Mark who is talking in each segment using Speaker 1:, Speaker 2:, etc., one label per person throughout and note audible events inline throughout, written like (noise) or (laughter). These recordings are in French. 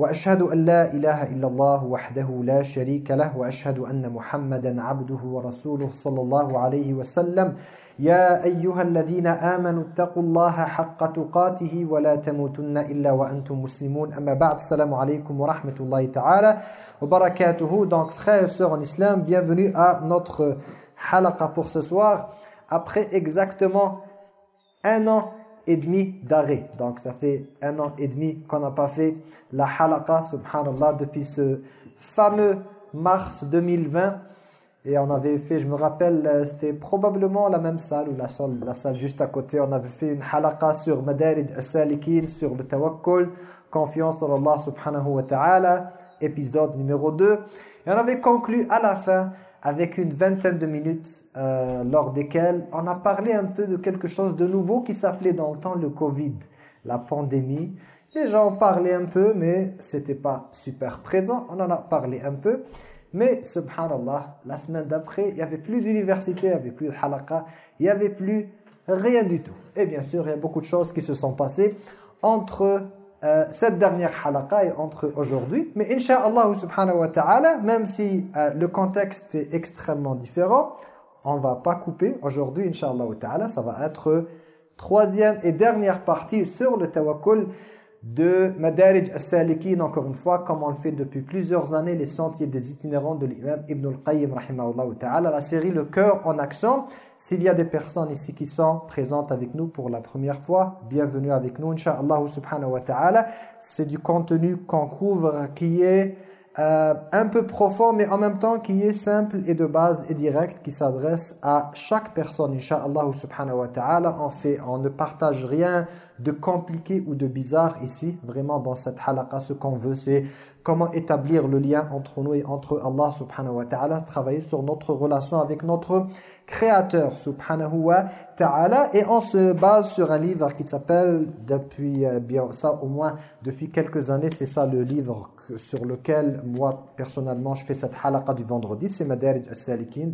Speaker 1: وأشهد أن لا إله إلا الله وحده لا شريك له وأشهد أن محمدا عبده ورسوله صلى الله عليه وسلم. يا أيها الذين آمنوا اتقوا الله حق تقاته ولا تموتن إلا وأنتم مسلمون. أما بعد السلام عليكم ورحمة الله تعالى وبركاته. Donc frères et sœurs en islam, bienvenue à notre halaqa pour ce soir. Après exactement un an et demi d'arrêt. Donc ça fait un an et demi qu'on n'a pas fait la halaqa, subhanallah, depuis ce fameux mars 2020. Et on avait fait, je me rappelle, euh, c'était probablement la même salle ou la salle, la salle juste à côté. On avait fait une halaqa sur Madarij as-Salikin, sur le tawakkul, confiance dans Allah subhanahu wa ta'ala, épisode numéro 2. Et on avait conclu à la fin avec une vingtaine de minutes euh, lors desquelles on a parlé un peu de quelque chose de nouveau qui s'appelait dans le temps le Covid, la pandémie. Les gens parlaient un peu, mais c'était pas super présent. On en a parlé un peu. Mais, subhanallah, la semaine d'après, il n'y avait plus d'université, il n'y avait plus de halaqa, il n'y avait plus rien du tout. Et bien sûr, il y a beaucoup de choses qui se sont passées entre euh, cette dernière halaqa est entre aujourd'hui. Mais Inch'Allah subhanahu wa ta'ala, même si euh, le contexte est extrêmement différent, on va pas couper aujourd'hui, Inch'Allah ta'ala. Ça va être troisième et dernière partie sur le tawakkul de Madarij as-Salikin, encore une fois, comme on le fait depuis plusieurs années, les sentiers des itinérants de l'imam Ibn al-Qayyim, ta'ala, la série Le cœur en action. S'il y a des personnes ici qui sont présentes avec nous pour la première fois, bienvenue avec nous, Inch'Allah subhanahu wa ta'ala. C'est du contenu qu'on couvre qui est euh, un peu profond, mais en même temps qui est simple et de base et direct, qui s'adresse à chaque personne, Inch'Allah subhanahu wa ta'ala. On, fait, on ne partage rien de compliqué ou de bizarre ici. Vraiment, dans cette halaqa, ce qu'on veut, c'est comment établir le lien entre nous et entre Allah subhanahu wa ta'ala, travailler sur notre relation avec notre créateur subhanahu wa ta'ala. Et on se base sur un livre qui s'appelle depuis euh, bien ça au moins depuis quelques années c'est ça le livre sur lequel moi personnellement je fais cette halaqa du vendredi. C'est Madarij as-Salikin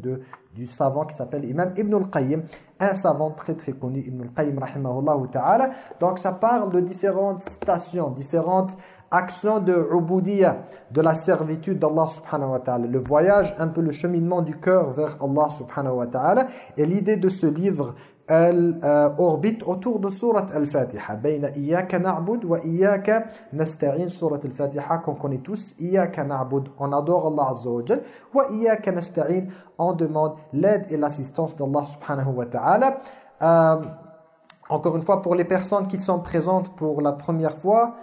Speaker 1: du savant qui s'appelle Imam Ibn al-Qayyim un savant très très connu Ibn al-Qayyim rahimahullah ta'ala. Donc ça parle de différentes stations différentes action de ubudiyya, de la servitude d'Allah subhanahu wa ta'ala. Le voyage, un peu le cheminement du cœur vers Allah subhanahu wa ta'ala. Et l'idée de ce livre, elle euh, orbite autour de surat al-Fatiha. Bayna iyaka na'bud wa iyaka nasta'in. Surat al-Fatiha qu'on connaît tous. Iyaka na'bud, on adore Allah azza wa jal. Wa nasta'in, on demande l'aide et l'assistance d'Allah subhanahu wa ta'ala. Euh, encore une fois, pour les personnes qui sont présentes pour la première fois,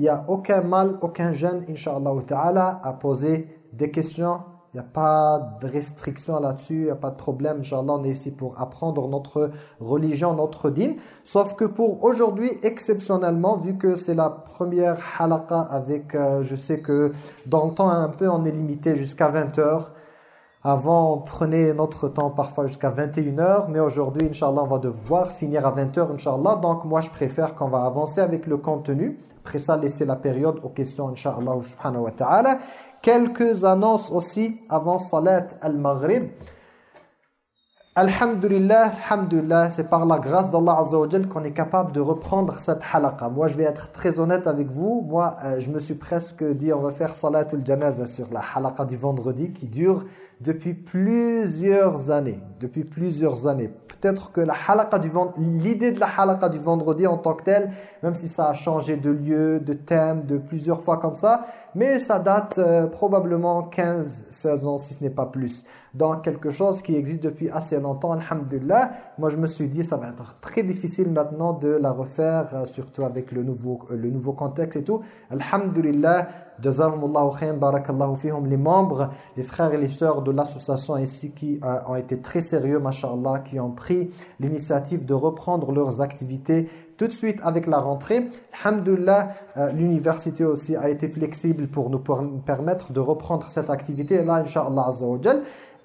Speaker 1: il n'y a aucun mal, aucun gêne, Inch'Allah à poser des questions. Il n'y a pas de restriction là-dessus, il n'y a pas de problème. Inch'Allah, on est ici pour apprendre notre religion, notre dîne. Sauf que pour aujourd'hui, exceptionnellement, vu que c'est la première halaqa avec, euh, je sais que dans le temps un peu, on est limité jusqu'à 20 heures. Avant, on prenait notre temps parfois jusqu'à 21h, mais aujourd'hui, Inch'Allah, on va devoir finir à 20h, Inch'Allah. Donc, moi, je préfère qu'on va avancer avec le contenu. Après ça, laisser la période aux questions, Inch'Allah subhanahu wa. Quelques annonces aussi avant Salat al-Maghrib. Alhamdulillah, alhamdulillah, c'est par la grâce d'Allah Azza qu'on est capable de reprendre cette halaqa. Moi, je vais être très honnête avec vous. Moi, euh, je me suis presque dit, on va faire Salatul Janaza sur la halaqa du vendredi qui dure depuis plusieurs années. Depuis plusieurs années. Peut-être que la halaqa du l'idée de la halaqa du vendredi en tant que telle, même si ça a changé de lieu, de thème, de plusieurs fois comme ça, mais ça date euh, probablement 15, 16 ans si ce n'est pas plus. Dans quelque chose qui existe depuis assez longtemps, alhamdulillah. Moi je me suis dit ça va être très difficile maintenant de la refaire, euh, surtout avec le nouveau, le nouveau contexte et tout. Alhamdulillah, Jazahumullahu khaym, barakallahu fihum, les membres, les frères et les sœurs de l'association ici qui euh, ont été très sérieux, mashallah, qui ont pris l'initiative de reprendre leurs activités tout de suite avec la rentrée. Alhamdulillah, euh, l'université aussi a été flexible pour nous permettre de reprendre cette activité. là, Inch'Allah Azza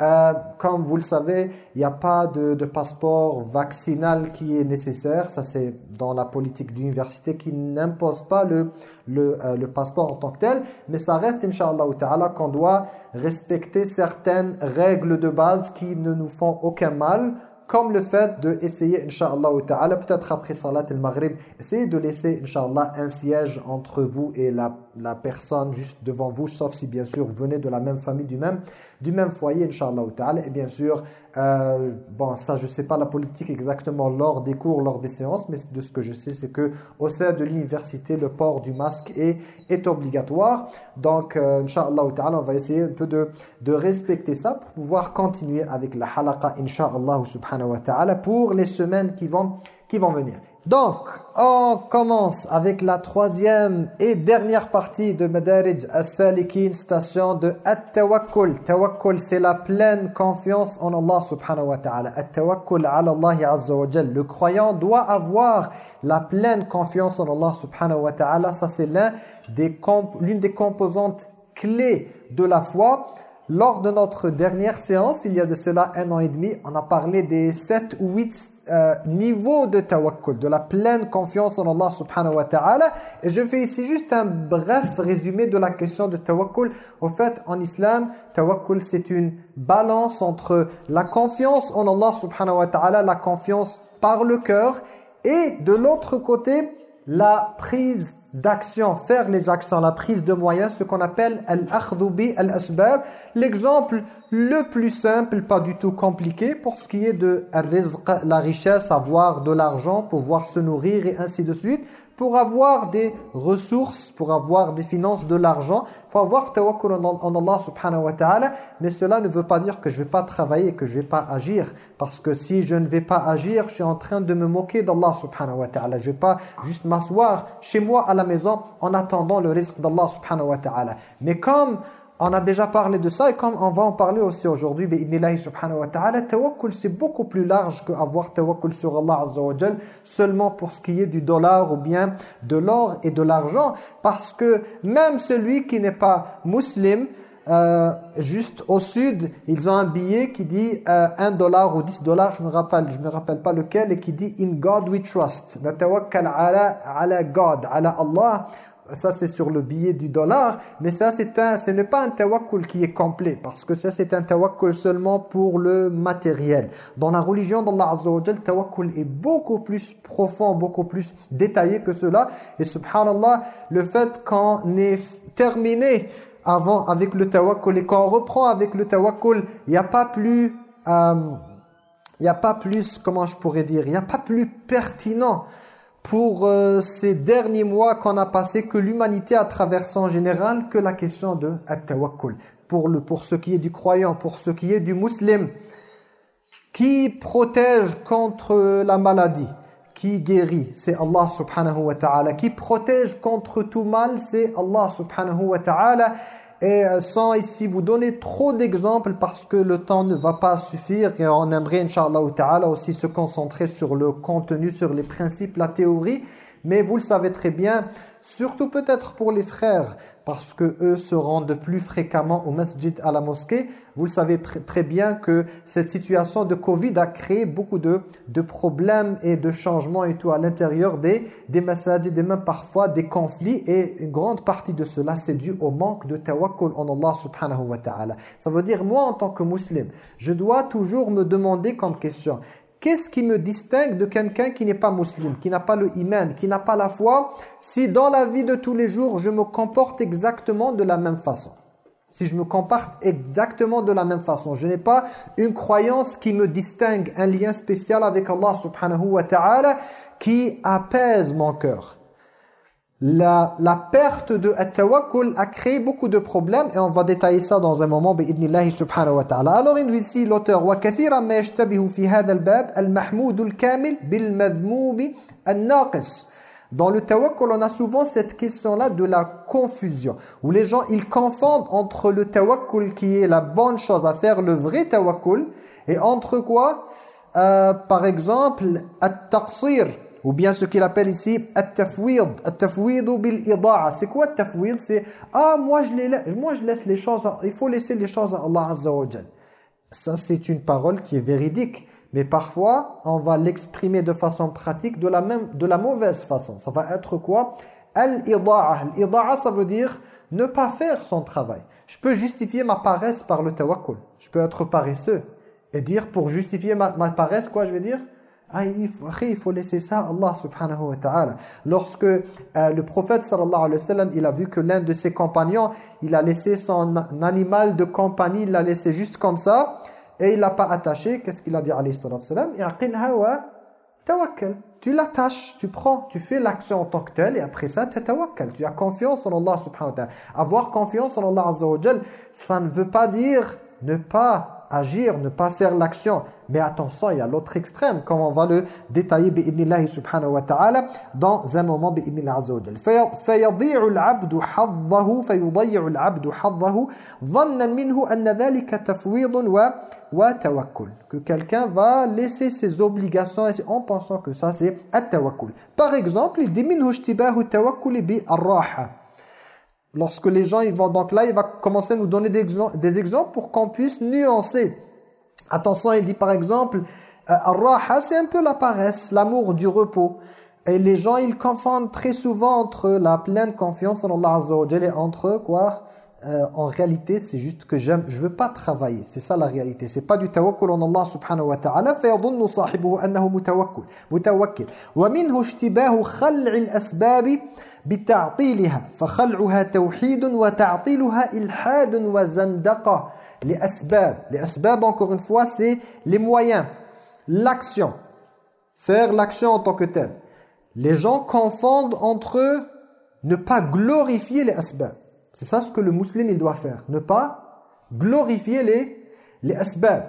Speaker 1: euh, comme vous le savez, il n'y a pas de, passeport vaccinal qui est nécessaire. Ça, c'est dans la politique d'université qui n'impose pas le, le, euh, le, passeport en tant que tel. Mais ça reste, Inch'Allah ta'ala, qu'on doit respecter certaines règles de base qui ne nous font aucun mal comme le fait de essayer, Inch'Allah ta'ala, peut-être après Salat al-Maghrib, essayer de laisser, Inch'Allah, un siège entre vous et la, la personne juste devant vous, sauf si, bien sûr, vous venez de la même famille, du même du même foyer, Inch'Allah. Et bien sûr, euh, bon, ça, je sais pas la politique exactement lors des cours, lors des séances, mais de ce que je sais, c'est que au sein de l'université, le port du masque est, est obligatoire. Donc, euh, Inch'Allah on va essayer un peu de, de respecter ça pour pouvoir continuer avec la halaqa, Inch'Allah subhanahu wa ta'ala, pour les semaines qui vont, qui vont venir. Donc, on commence avec la troisième et dernière partie de Madarij As-Salikin, station de At-Tawakkul. Tawakkul, c'est la pleine confiance en Allah subhanahu wa ta'ala. At-Tawakkul ala Allah azza wa Le croyant doit avoir la pleine confiance en Allah subhanahu wa ta'ala. Ça, c'est l'une des, des composantes clés de la foi. Lors de notre dernière séance, il y a de cela un an et demi, on a parlé des sept ou huit euh, niveau de tawakkul, de la pleine confiance en Allah subhanahu wa ta'ala. Et je fais ici juste un bref résumé de la question de tawakkul. Au fait, en islam, tawakkul c'est une balance entre la confiance en Allah subhanahu wa ta'ala, la confiance par le cœur, et de l'autre côté, la prise d'action, faire les actions, la prise de moyens, ce qu'on appelle al-akhdhubi al-asbab. L'exemple le plus simple, pas du tout compliqué, pour ce qui est de la richesse, avoir de l'argent, pouvoir se nourrir et ainsi de suite. Pour avoir des ressources, pour avoir des finances, de l'argent, il faut avoir tawakkul en Allah subhanahu wa ta'ala. Mais cela ne veut pas dire que je ne vais pas travailler, que je ne vais pas agir. Parce que si je ne vais pas agir, je suis en train de me moquer d'Allah subhanahu wa ta'ala. Je ne vais pas juste m'asseoir chez moi à la maison en attendant le risque d'Allah subhanahu wa ta'ala. Mais comme on a déjà parlé de ça et comme on va en parler aussi aujourd'hui, subhanahu wa ta'ala, tawakkul c'est beaucoup plus large qu'avoir tawakkul sur Allah azza wa seulement pour ce qui est du dollar ou bien de l'or et de l'argent parce que même celui qui n'est pas musulman, euh, juste au sud, ils ont un billet qui dit euh, 1 dollar ou 10 dollars, je me me rappelle pas lequel, et qui dit In God we trust. Tawakkal ala, ala God, ala Allah ça c'est sur le billet du dollar, mais ça c'est un, ce n'est pas un tawakkul qui est complet, parce que ça c'est un tawakkul seulement pour le matériel. Dans la religion d'Allah Azza wa Jal, tawakkul est beaucoup plus profond, beaucoup plus détaillé que cela. Et subhanallah, le fait qu'on ait terminé avant avec le tawakkul et qu'on reprend avec le tawakkul, il n'y a pas plus... Euh, il n'y a pas plus, comment je pourrais dire, il n'y a pas plus pertinent pour euh, ces derniers mois qu'on a passé que l'humanité a traversé en général que la question de at-tawakkul. Pour, pour ce qui est du croyant, pour ce qui est du musulman, qui protège contre la maladie, qui guérit, c'est Allah subhanahu wa ta'ala. Qui protège contre tout mal, c'est Allah subhanahu wa ta'ala. Et euh, sans ici vous donner trop d'exemples parce que le temps ne va pas suffire et on aimerait, Inch'Allah ta'ala, aussi se concentrer sur le contenu, sur les principes, la théorie. Mais vous le savez très bien, surtout peut-être pour les frères, parce que eux se rendent plus fréquemment au masjid à la mosquée. Vous le savez très bien que cette situation de Covid a créé beaucoup de, problèmes et de changements et tout à l'intérieur des, des et même parfois des conflits et une grande partie de cela c'est dû au manque de tawakkul en Allah subhanahu wa ta'ala. Ça veut dire moi en tant que musulman, je dois toujours me demander comme question Qu'est-ce qui me distingue de quelqu'un qui n'est pas musulman, qui n'a pas le iman, qui n'a pas la foi, si dans la vie de tous les jours, je me comporte exactement de la même façon? Si je me comporte exactement de la même façon, je n'ai pas une croyance qui me distingue, un lien spécial avec Allah subhanahu wa ta'ala qui apaise mon cœur la, perte de tawakkul a créé beaucoup de problèmes et on va détailler ça dans un moment subhanahu wa ta'ala. Alors il dit ici l'auteur wa ma madhmum al-naqis. Dans le tawakkul, on a souvent cette question-là de la confusion. Où les gens, ils confondent entre le tawakkul qui est la bonne chose à faire, le vrai tawakkul, et entre quoi? Euh, Par exemple, at-taqsir, ou bien ce qu'il appelle ici at-tafwid bil ida'a. C'est quoi at-tafwid C'est ah moi je laisse les choses, il faut laisser les choses à Allah Azza wa Ça c'est une parole qui est véridique. Mais parfois, on va l'exprimer de façon pratique de la, même, de la mauvaise façon. Ça va être quoi? Al-ida'a. Al-ida'a, ça veut dire ne pas faire son travail. Je peux justifier ma paresse par le tawakkul. Je peux être paresseux. Et dire pour justifier ma, paresse, quoi je vais dire? Ah, il, faut, laisser ça à Allah subhanahu wa ta'ala. Lorsque euh, le prophète sallallahu alayhi wa sallam, il a vu que l'un de ses compagnons, il a laissé son animal de compagnie, il l'a laissé juste comme ça et il l'a pas attaché, qu'est-ce qu'il a dit alayhi salam tawakkal. Tu l'attaches, tu prends, tu fais l'action en tant que telle et après ça. Tu as confiance en Allah subhanahu wa ta'ala. Avoir confiance en Allah azza wa ça ne veut pas dire ne pas agir, ne pas faire l'action. Mais attention, il y a l'autre extrême, comme on va le détailler bi'idnillahi subhanahu wa ta'ala dans un moment bi'idnillah azza wa jal. فَيَضِيعُ الْعَبْدُ حَظَّهُ فَيُضَيِّعُ الْعَبْدُ حَظَّهُ ظَنًّا مِنْهُ أَنَّ ذَلِكَ تَفْوِيضٌ wa tawakkul. Que quelqu'un va laisser ses obligations en pensant que ça c'est at-tawakkul. Par exemple, il dit minhu ishtibahu tawakkul bi ar-raha. Lorsque les gens ils vont donc là, il va commencer à nous donner des, des exemples pour qu'on puisse nuancer. Attention, il dit par exemple euh, ar-raha, c'est un peu la paresse, l'amour du repos. Et les gens, ils confondent très souvent entre la pleine confiance en Allah Azza wa et entre quoi euh, en réalité, c'est juste que j'aime, je veux pas travailler. C'est ça la réalité. C'est pas du tawakkul en Allah subhanahu wa ta'ala. فيظن صاحبه أنه متوكل متوكل ومنه اشتباه خلع الأسباب بتعطيلها فخلعها توحيد وتعطيلها إلحاد وزندقة les asbab. Les asbab, encore une fois, c'est les moyens, l'action. Faire l'action en tant que tel. Les gens confondent entre ne pas glorifier les asbab. C'est ça ce que le musulman il doit faire. Ne pas glorifier les, les asbab.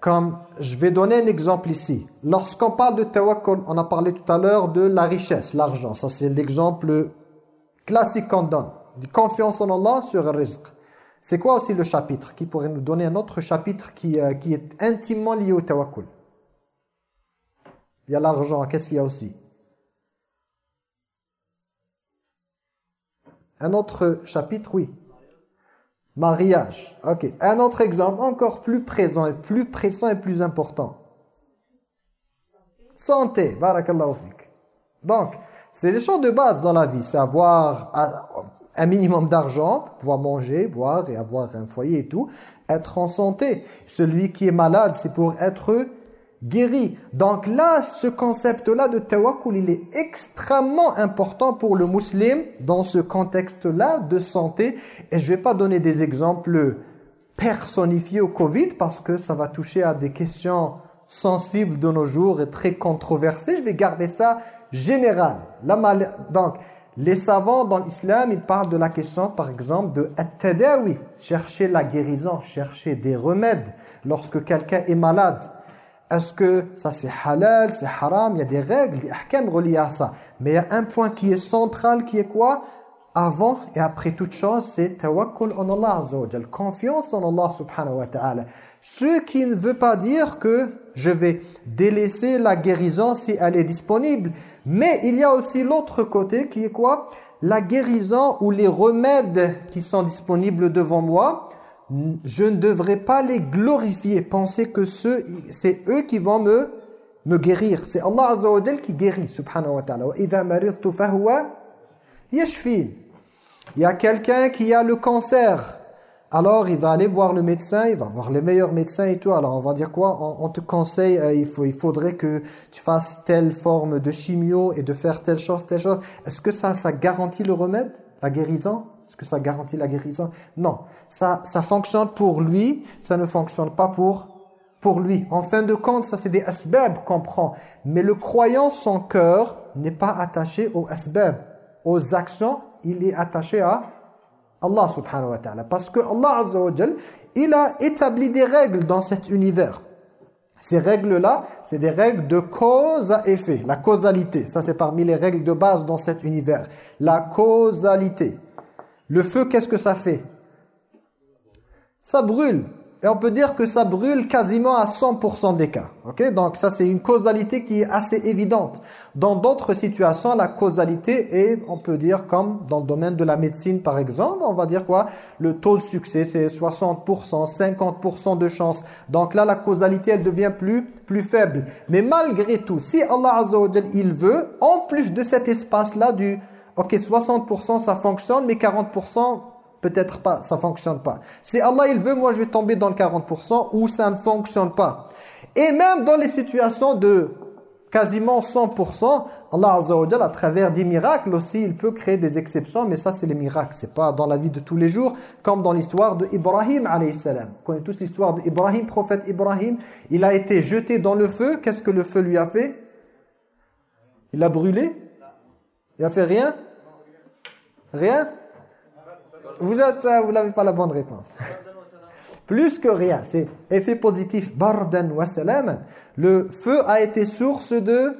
Speaker 1: Comme je vais donner un exemple ici. Lorsqu'on parle de tawakkul, on a parlé tout à l'heure de la richesse, l'argent. Ça c'est l'exemple classique qu'on donne. De confiance en Allah sur le risque. C'est quoi aussi le chapitre Qui pourrait nous donner un autre chapitre qui, euh, qui est intimement lié au tawakkul? Il y a l'argent, qu'est-ce qu'il y a aussi? Un autre chapitre, oui. Mariage. Ok. Un autre exemple encore plus présent et plus pressant et plus important. Santé. Barakallahu fik. Donc, c'est les choses de base dans la vie. C'est avoir un minimum d'argent, pouvoir manger, boire et avoir un foyer et tout. Être en santé. Celui qui est malade, c'est pour être guéri. Donc là, ce concept-là de tawakkul, il est extrêmement important pour le musulman dans ce contexte-là de santé. Et je ne vais pas donner des exemples personnifiés au Covid parce que ça va toucher à des questions sensibles de nos jours et très controversées. Je vais garder ça général. donc, les savants dans l'islam, ils parlent de la question, par exemple, de at-tadawi, chercher la guérison, chercher des remèdes lorsque quelqu'un est malade. Est-ce que ça c'est halal, c'est haram? Il y a des règles, des ahkam reliés à ça. Mais il y a un point qui est central, qui est quoi? Avant et après toute chose, c'est tawakkul en Allah Confiance en Allah subhanahu wa ta'ala. Ce qui ne veut pas dire que je vais délaisser la guérison si elle est disponible. Mais il y a aussi l'autre côté qui est quoi? La guérison ou les remèdes qui sont disponibles devant moi je ne devrais pas les glorifier, penser que c'est eux qui vont me, me guérir. C'est Allah Azza wa qui guérit, subhanahu wa ta'ala. Il y a quelqu'un qui a le cancer. Alors, il va aller voir le médecin, il va voir les meilleurs médecins et tout. Alors, on va dire quoi? On, te conseille, euh, il, faut, il faudrait que tu fasses telle forme de chimio et de faire telle chose, telle chose. Est-ce que ça, ça garantit le remède, la guérison? Est-ce que ça garantit la guérison? Non. Ça, ça fonctionne pour lui, ça ne fonctionne pas pour, pour lui. En fin de compte, ça c'est des asbab qu'on prend. Mais le croyant, son cœur n'est pas attaché aux asbab, aux actions. Il est attaché à Allah subhanahu wa ta'ala. Parce que Allah azza il a établi des règles dans cet univers. Ces règles-là, c'est des règles de cause à effet, la causalité. Ça, c'est parmi les règles de base dans cet univers. La causalité. Le feu, qu'est-ce que ça fait? Ça brûle. Et on peut dire que ça brûle quasiment à 100% des cas. ok? Donc ça, c'est une causalité qui est assez évidente. Dans d'autres situations, la causalité est, on peut dire, comme dans le domaine de la médecine, par exemple, on va dire quoi? Le taux de succès, c'est 60%, 50% de chance. Donc là, la causalité, elle devient plus, plus faible. Mais malgré tout, si Allah Azza il veut, en plus de cet espace-là du... Ok, 60% ça fonctionne, mais 40% peut-être pas, ça fonctionne pas. Si Allah il veut, moi je vais tomber dans le 40% où ça ne fonctionne pas. Et même dans les situations de quasiment 100%, Allah Azza wa à travers des miracles aussi, il peut créer des exceptions, mais ça c'est les miracles, c'est pas dans la vie de tous les jours, comme dans l'histoire de Ibrahim alayhi salam. Vous connaissez tous l'histoire d'Ibrahim, prophète Ibrahim, il a été jeté dans le feu, qu'est-ce que le feu lui a fait? Il a brûlé? Il a fait rien? Rien? Vous êtes, euh, vous n'avez pas la bonne réponse. (laughs) Plus que rien, c'est effet positif. Bardan wa. Le feu a été source de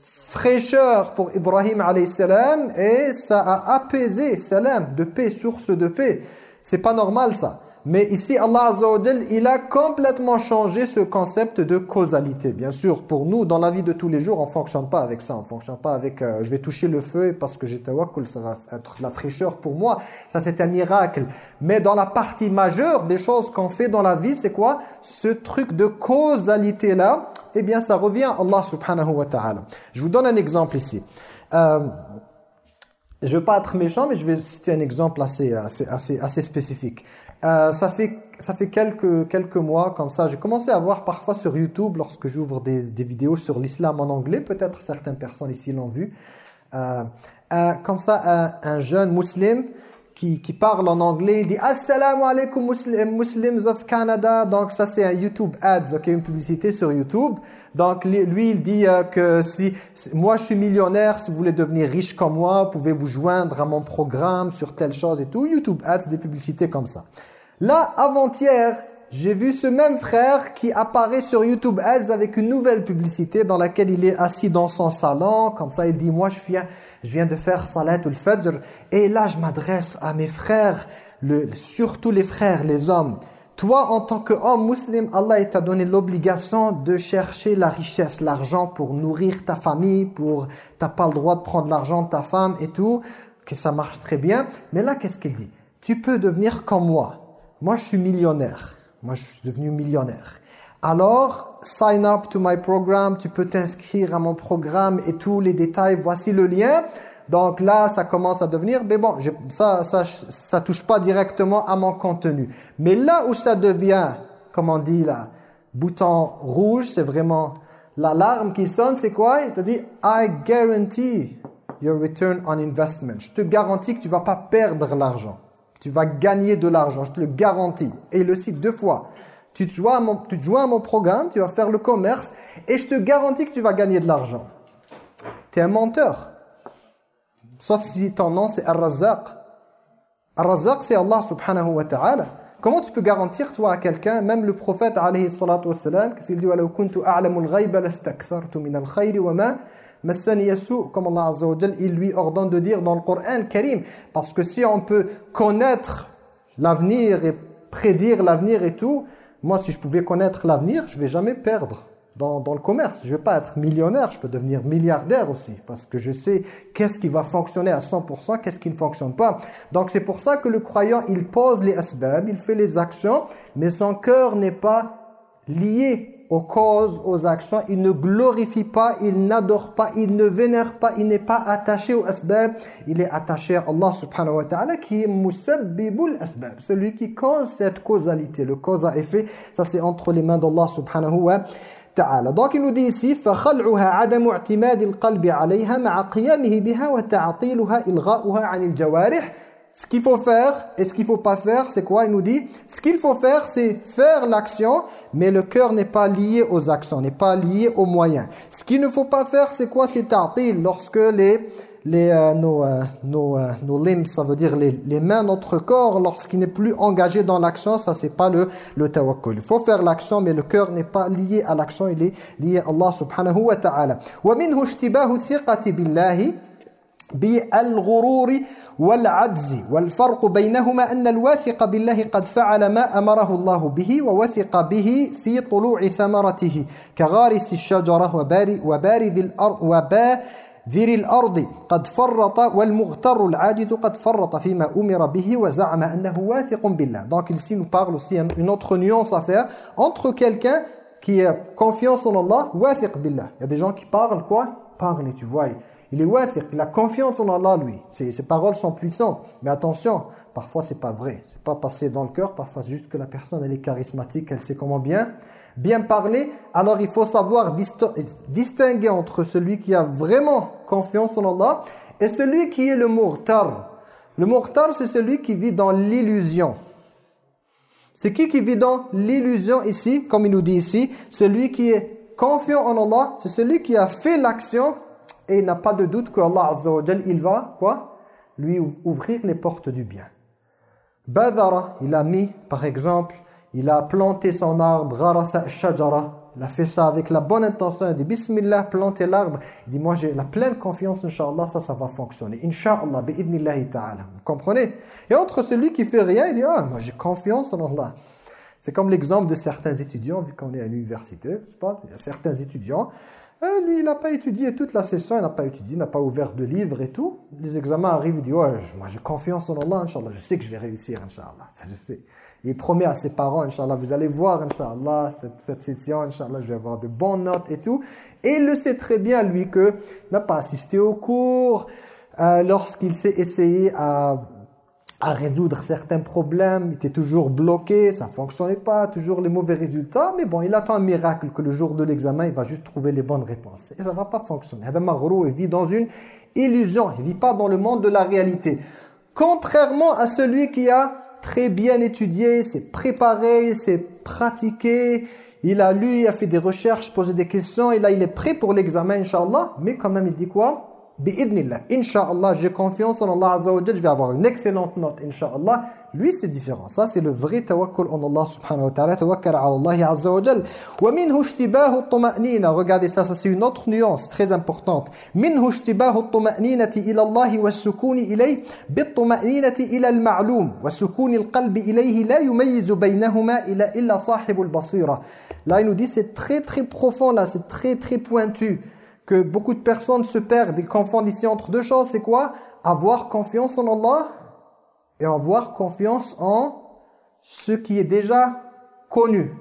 Speaker 1: fraîcheur pour Ibrahim salam et ça a apaisé salam de paix, source de paix. C'est pas normal ça. Mais ici, Allah Azza il a complètement changé ce concept de causalité. Bien sûr, pour nous, dans la vie de tous les jours, on ne fonctionne pas avec ça. On ne fonctionne pas avec euh, je vais toucher le feu parce que j'ai tawakkul, ça va être la fraîcheur pour moi. Ça, c'est un miracle. Mais dans la partie majeure des choses qu'on fait dans la vie, c'est quoi? Ce truc de causalité-là, eh bien, ça revient à Allah subhanahu wa ta'ala. Je vous donne un exemple ici. Euh, je ne veux pas être méchant, mais je vais citer un exemple assez, assez, assez, assez spécifique. Euh, ça fait ça fait quelques quelques mois comme ça. J'ai commencé à voir parfois sur YouTube lorsque j'ouvre des, vidéos sur l'islam en anglais. Peut-être certaines personnes ici l'ont vu. Euh, comme ça, un, un jeune musulman qui, qui, parle en anglais, il dit Assalamu alaikum Muslims of Canada. Donc ça c'est un YouTube ads, ok, une publicité sur YouTube. Donc lui il dit euh, que si moi je suis millionnaire, si vous voulez devenir riche comme moi, vous pouvez vous joindre à mon programme sur telle chose et tout. YouTube ads, des publicités comme ça. Là, avant-hier, j'ai vu ce même frère qui apparaît sur YouTube Ads avec une nouvelle publicité dans laquelle il est assis dans son salon. Comme ça, il dit, moi je viens, je viens de faire Salat ou Fajr. Et là, je m'adresse à mes frères, le, surtout les frères, les hommes. Toi, en tant qu'homme musulman, Allah t'a donné l'obligation de chercher la richesse, l'argent pour nourrir ta famille, pour t'as pas le droit de prendre l'argent de ta femme et tout, que ça marche très bien. Mais là, qu'est-ce qu'il dit? Tu peux devenir comme moi moi je suis millionnaire, moi je suis devenu millionnaire. Alors, sign up to my program, tu peux t'inscrire à mon programme et tous les détails, voici le lien. Donc là, ça commence à devenir, mais bon, ça, ça, ça touche pas directement à mon contenu. Mais là où ça devient, comme on dit là, bouton rouge, c'est vraiment l'alarme qui sonne, c'est quoi? Il te dit, I guarantee your return on investment. Je te garantis que tu vas pas perdre l'argent. Tu vas gagner de l'argent, je te le garantis. Et il le cite deux fois. Tu te, joins à mon, tu te à mon programme, tu vas faire le commerce et je te garantis que tu vas gagner de l'argent. Tu es un menteur. Sauf si ton nom c'est Ar-Razzaq. Ar-Razzaq c'est Allah subhanahu wa ta'ala. Comment tu peux garantir toi à quelqu'un, même le prophète alayhi salatu wassalam, qu'est-ce qu'il dit وَلَوْ كُنْتُ أَعْلَمُ الْغَيْبَ لَسْتَكْثَرْتُ مِنَ الْخَيْرِ وَمَا comme Allah Azza wa il lui ordonne de dire dans le Coran Karim. Parce que si on peut connaître l'avenir et prédire l'avenir et tout, moi si je pouvais connaître l'avenir, je vais jamais perdre dans, le commerce. Je vais pas être millionnaire, je peux devenir milliardaire aussi. Parce que je sais qu'est-ce qui va fonctionner à 100%, qu'est-ce qui ne fonctionne pas. Donc c'est pour ça que le croyant, il pose les asbab, il fait les actions, mais son cœur n'est pas lié aux causes, aux actions, il ne glorifie pas, il n'adore pas, il ne vénère pas, il n'est pas attaché aux asbab, il est attaché à Allah subhanahu wa ta'ala qui est musabbibul asbab, celui qui cause cette causalité, le cause à effet, ça c'est entre les mains d'Allah subhanahu wa ta'ala. Donc il nous dit ici فَخَلْعُهَا عَدَمُ اعْتِمَادِ الْقَلْبِ عَلَيْهَا مَعَ قِيَامِهِ بِهَا وَتَعْطِيلُهَا إِلْغَاؤُهَا عَنِ الْجَوَارِحِ ce qu'il faut faire et ce qu'il faut pas faire, c'est quoi Il nous dit, ce qu'il faut faire, c'est faire l'action, mais le cœur n'est pas lié aux actions, n'est pas lié aux moyens. Ce qu'il ne faut pas faire, c'est quoi C'est tartil, lorsque les les, euh, nos, euh, nos, euh, nos limbs, ça veut dire les, les mains, notre corps, lorsqu'il n'est plus engagé dans l'action, ça c'est pas le, le tawakkul. Il faut faire l'action, mais le cœur n'est pas lié à l'action, il est lié à Allah subhanahu wa ta'ala. وَمِنْهُ اشْتِبَاهُ الثِّقَةِ بِاللَّهِ بالغرور والعجز والفرق بينهما أن الواثق بالله قد فعل ما أمره الله به ووثق به في طلوع ثمرته كغارس الشجرة وبارد الأرض وبا ذر الأرض قد فرط والمغتر العاجز قد فرط فيما أمر به وزعم أنه واثق بالله donc ici nous parle aussi une autre nuance à faire entre quelqu'un qui a confiance en Allah واثق بالله il y a des gens qui parlent quoi parlent et tu vois il est wathiq il a confiance en Allah lui ses, ses paroles sont puissantes mais attention parfois c'est pas vrai c'est pas passé dans le cœur parfois c'est juste que la personne elle est charismatique elle sait comment bien bien parler, alors il faut savoir distinguer entre celui qui a vraiment confiance en Allah et celui qui est le murtar. Le murtar, c'est celui qui vit dans l'illusion. C'est qui qui vit dans l'illusion ici, comme il nous dit ici? Celui qui est confiant en Allah, c'est celui qui a fait l'action et n'a pas de doute que Allah Azza wa il va, quoi? Lui ouvrir les portes du bien. Badara, il a mis, par exemple, il a planté son arbre. Il a fait ça avec la bonne intention. Il dit Bismillah, planter l'arbre. Il dit Moi, j'ai la pleine confiance, Inch'Allah, ça, ça va fonctionner. Inch'Allah, bi'idnillahi ta'ala. Vous comprenez? Et entre celui qui fait rien, il dit Ah, moi, j'ai confiance en Allah. C'est comme l'exemple de certains étudiants, vu qu'on est à l'université, Il y a certains étudiants, euh, lui, il n'a pas étudié toute la session, il n'a pas étudié, il n'a pas ouvert de livre et tout. Les examens arrivent, il dit Ouais, moi, j'ai confiance en Allah, Inch'Allah, je sais que je vais réussir, Inch'Allah. Ça, je sais. Il promet à ses parents, Inch'Allah, vous allez voir, Inch'Allah, cette, cette session, Inch'Allah, je vais avoir de bonnes notes et tout. Et il le sait très bien, lui, que n'a pas assisté au cours, euh, lorsqu'il s'est essayé à, à résoudre certains problèmes, il était toujours bloqué, ça fonctionnait pas, toujours les mauvais résultats, mais bon, il attend un miracle que le jour de l'examen, il va juste trouver les bonnes réponses. Et ça va pas fonctionner. Adam Maghrour, il vit dans une illusion, il vit pas dans le monde de la réalité. Contrairement à celui qui a très bien étudié, c'est préparé, c'est pratiqué, il a lu, il a fait des recherches, posé des questions, et là il est prêt pour l'examen, Inch'Allah, mais quand même il dit quoi? Bi'idnillah, Inch'Allah, j'ai confiance en Allah Azza wa je vais avoir une excellente note, Inch'Allah, lui, c'est différent. Ça, c'est le vrai tawakkul en Allah subhanahu wa ta'ala. Tawakkal ala Allah azza wa jal. Wa minhu ishtibahu at-tuma'nina. Regardez ça, ça c'est une autre nuance très importante. Minhu ishtibahu at-tuma'ninati ila Allah wa as-sukuni ilayhi bit-tuma'ninati ila al-ma'lum wa sukuni al-qalbi ilayhi la yumayyizu baynahuma illa illa sahibul basira. Là, il nous dit c'est très très profond là, c'est très très pointu que beaucoup de personnes se perdent et confondent ici entre deux choses, c'est quoi? Avoir confiance en Allah et avoir confiance en ce qui est déjà connu.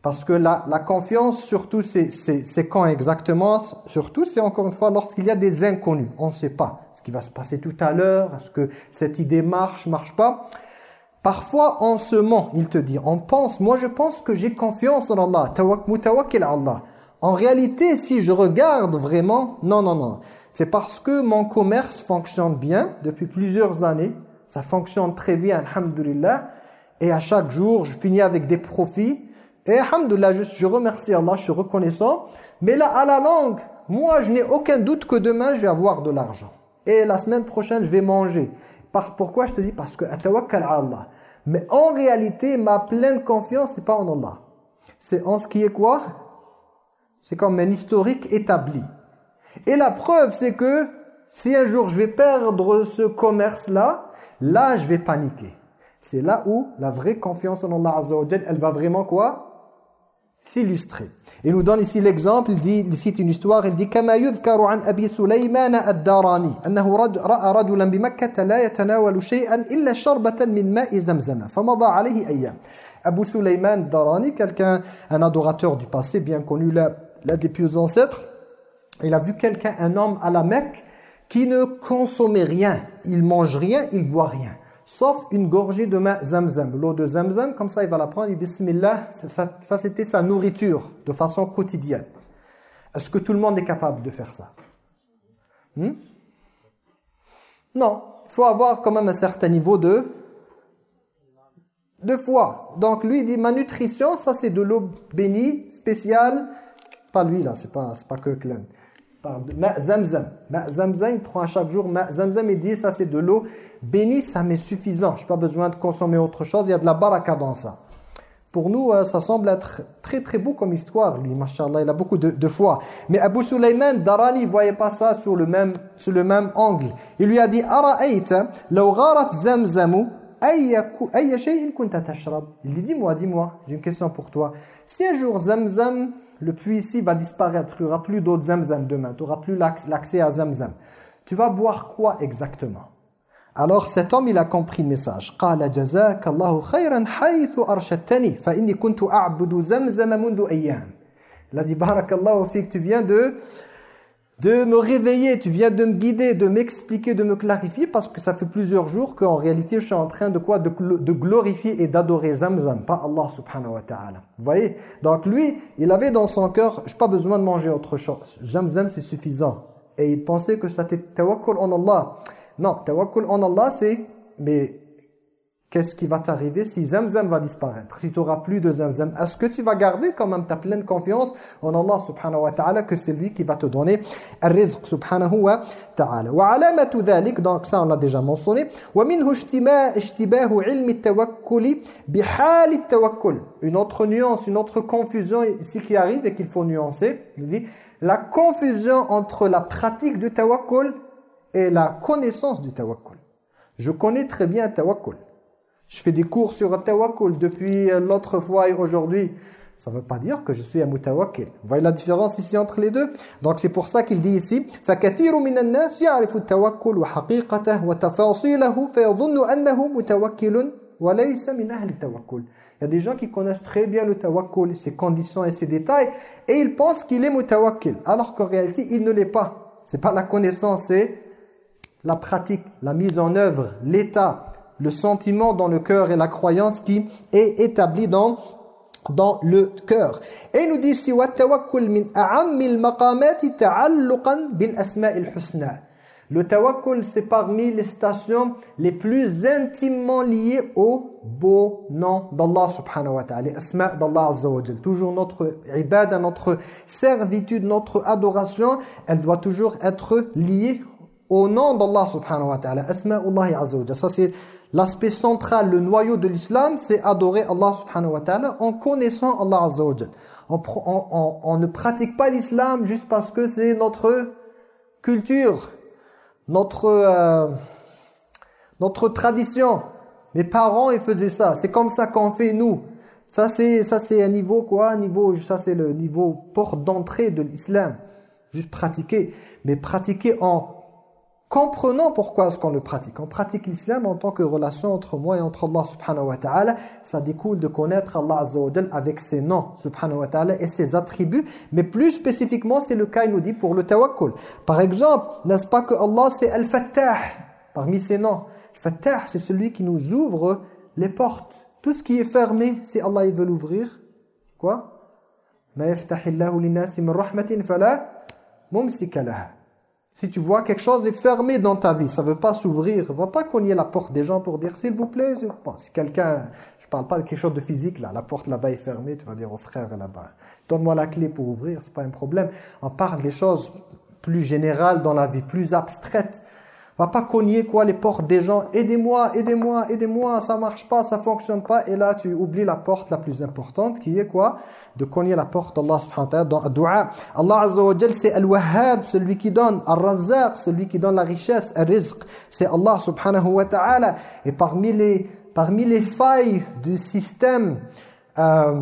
Speaker 1: Parce que la, confiance, surtout, c'est quand exactement? Surtout, c'est encore une fois lorsqu'il y a des inconnus. On ne sait pas ce qui va se passer tout à l'heure, est-ce que cette idée marche, marche pas. Parfois, on se ment, il te dit. On pense, moi je pense que j'ai confiance en Allah. Tawakkil Allah. En réalité, si je regarde vraiment, non, non, non. C'est parce que mon commerce fonctionne bien depuis plusieurs années ça fonctionne très bien, alhamdulillah. Et à chaque jour, je finis avec des profits. Et alhamdulillah, je, remercie Allah, je suis reconnaissant. Mais là, à la langue, moi, je n'ai aucun doute que demain, je vais avoir de l'argent. Et la semaine prochaine, je vais manger. Par, pourquoi je te dis? Parce que Allah. Mais en réalité, ma pleine confiance, c'est pas en Allah. C'est en ce qui est quoi? C'est comme un historique établi. Et la preuve, c'est que si un jour je vais perdre ce commerce-là, Là, je vais paniquer. C'est là où la vraie confiance en Allah Azza wa elle va vraiment quoi S'illustrer. Il nous donne ici l'exemple, il dit, il cite une histoire, il dit كما يذكر عن أبي سليمان الداراني أنه رأى رجلا بمكة لا يتناول شيئا إلا شربة من ماء زمزم فمضى عليه أيام. Abu Sulayman Darani, quelqu'un, un adorateur du passé bien connu, l'un des plus ancêtres, il a vu quelqu'un, un homme à la Mecque, qui ne consommait rien, il mange rien, il boit rien, sauf une gorgée de zamzam, l'eau de zamzam, comme ça il va la prendre, il dit bismillah, ça, ça c'était sa nourriture de façon quotidienne. Est-ce que tout le monde est capable de faire ça? Hmm? Non, il faut avoir quand même un certain niveau de de foi. Donc lui il dit ma nutrition, ça c'est de l'eau bénie, spéciale, pas lui là, c'est pas, pas Kirkland parle de ma zamzam. Ma zamzam, il prend à chaque jour ma zamzam et dit ça c'est de l'eau bénie, ça m'est suffisant. Je n'ai pas besoin de consommer autre chose, il y a de la baraka dans ça. Pour nous, euh, ça semble être très très beau comme histoire, lui, mashallah, il a beaucoup de, de foi. Mais Abu Sulaiman, Darani, voyait pas ça sur le même, sur le même angle. Il lui a dit, il lui dit, moi, dis-moi, j'ai une question pour toi. Si un jour Zamzam, le puits ici va disparaître, il n'y aura plus d'autres Zamzam demain, tu n'auras plus l'accès à Zamzam. Tu vas boire quoi exactement alors cet homme, il a compris le message. قال جزاك الله خيرا حيث أرشدتني فإني كنت أعبد زمزم منذ أيام. Il a dit barakallahu fik, tu viens de de me réveiller, tu viens de me guider, de m'expliquer, de me clarifier parce que ça fait plusieurs jours qu'en réalité je suis en train de quoi? De, glorifier et d'adorer Zamzam, pas Allah subhanahu wa ta'ala. Vous voyez? Donc lui, il avait dans son cœur, je n'ai pas besoin de manger autre chose. Zamzam c'est suffisant. Et il pensait que ça était tawakkul en Allah. Non, tawakkul en Allah, c'est... Mais qu'est-ce qui va t'arriver si Zamzam va disparaître Si tu n'auras plus de Zamzam, est-ce que tu vas garder quand même ta pleine confiance en Allah subhanahu wa ta'ala que c'est lui qui va te donner le rizq subhanahu wa ta'ala. وعلامة ذلك, donc ça on l'a déjà mentionné, ومنه اشتباه علم التوكل بحال التوكل. Une autre nuance, une autre confusion ici qui arrive et qu'il faut nuancer. Il dit la confusion entre la pratique du tawakkul et la connaissance du tawakkul. Je connais très bien le tawakkul. Je fais des cours sur le tawakkul depuis l'autre fois et aujourd'hui. Ça ne veut pas dire que je suis un mutawakkil. Vous voyez la différence ici entre les deux Donc c'est pour ça qu'il dit ici فَكَثِيرٌ مِنَ النَّاسِ يَعْرِفُ التَّوَكُّلُ وَحَقِيقَتَهُ وَتَفَاصِيلَهُ فَيَظُنُّ أَنَّهُ مُتَوَكِّلٌ وَلَيْسَ مِنْ أَهْلِ التَّوَكُّلِ Il y a des gens qui connaissent très bien le tawakkul, ses conditions et ses détails, et ils pensent qu'il est mutawakkil, alors qu'en réalité, il ne l'est pas. C'est pas la connaissance, c'est la pratique, la mise en œuvre, l'état, le sentiment dans le cœur et la croyance qui est établi dans dans le cœur. Et il nous dit ici Le tawakkul c'est parmi les stations les plus intimement liées au beau nom d'Allah subhanahu wa ta'ala, asma d'Allah azza Toujours notre ibada, notre servitude, notre adoration, elle doit toujours être liée au nom d'Allah subhanahu wa ta'ala, asma'ullahi azza wa Ça c'est L'aspect central, le noyau de l'islam, c'est adorer Allah subhanahu wa ta'ala en connaissant Allah azza on, ne pratique pas l'islam juste parce que c'est notre culture, notre, euh, notre tradition. Mes parents, ils faisaient ça. C'est comme ça qu'on fait nous. Ça, c'est un niveau quoi niveau, Ça, c'est le niveau porte d'entrée de l'islam. Juste pratiquer. Mais pratiquer en comprenons pourquoi est-ce qu'on le pratique. On pratique l'islam en tant que relation entre moi et entre Allah subhanahu wa ta'ala. Ça découle de connaître Allah azza avec ses noms subhanahu wa ta'ala et ses attributs. Mais plus spécifiquement, c'est le cas, il nous dit, pour le tawakkul. Par exemple, n'est-ce pas que Allah c'est Al-Fattah parmi ses noms? Al-Fattah, c'est celui qui nous ouvre les portes. Tout ce qui est fermé, si Allah il veut l'ouvrir, quoi? Ma. Si tu vois quelque chose est fermé dans ta vie, ça ne veut pas s'ouvrir, va pas cogner la porte des gens pour dire s'il vous plaît. Bon, si quelqu'un, je parle pas de quelque chose de physique là, la porte là-bas est fermée, tu vas dire au frère là-bas, donne-moi la clé pour ouvrir, c'est pas un problème. On parle des choses plus générales dans la vie, plus abstraites. Va pas cogner quoi les portes des gens. Aidez-moi, aidez-moi, aidez-moi, ça marche pas, ça fonctionne pas. Et là, tu oublies la porte la plus importante qui est quoi? De cogner la porte d'Allah subhanahu wa ta'ala dans dua. Allah azza wa c'est Al-Wahhab, celui qui donne. Al-Razzaq, celui qui donne la richesse. Al-Rizq, c'est Allah subhanahu wa ta'ala. Et parmi les, parmi les failles du système... Euh,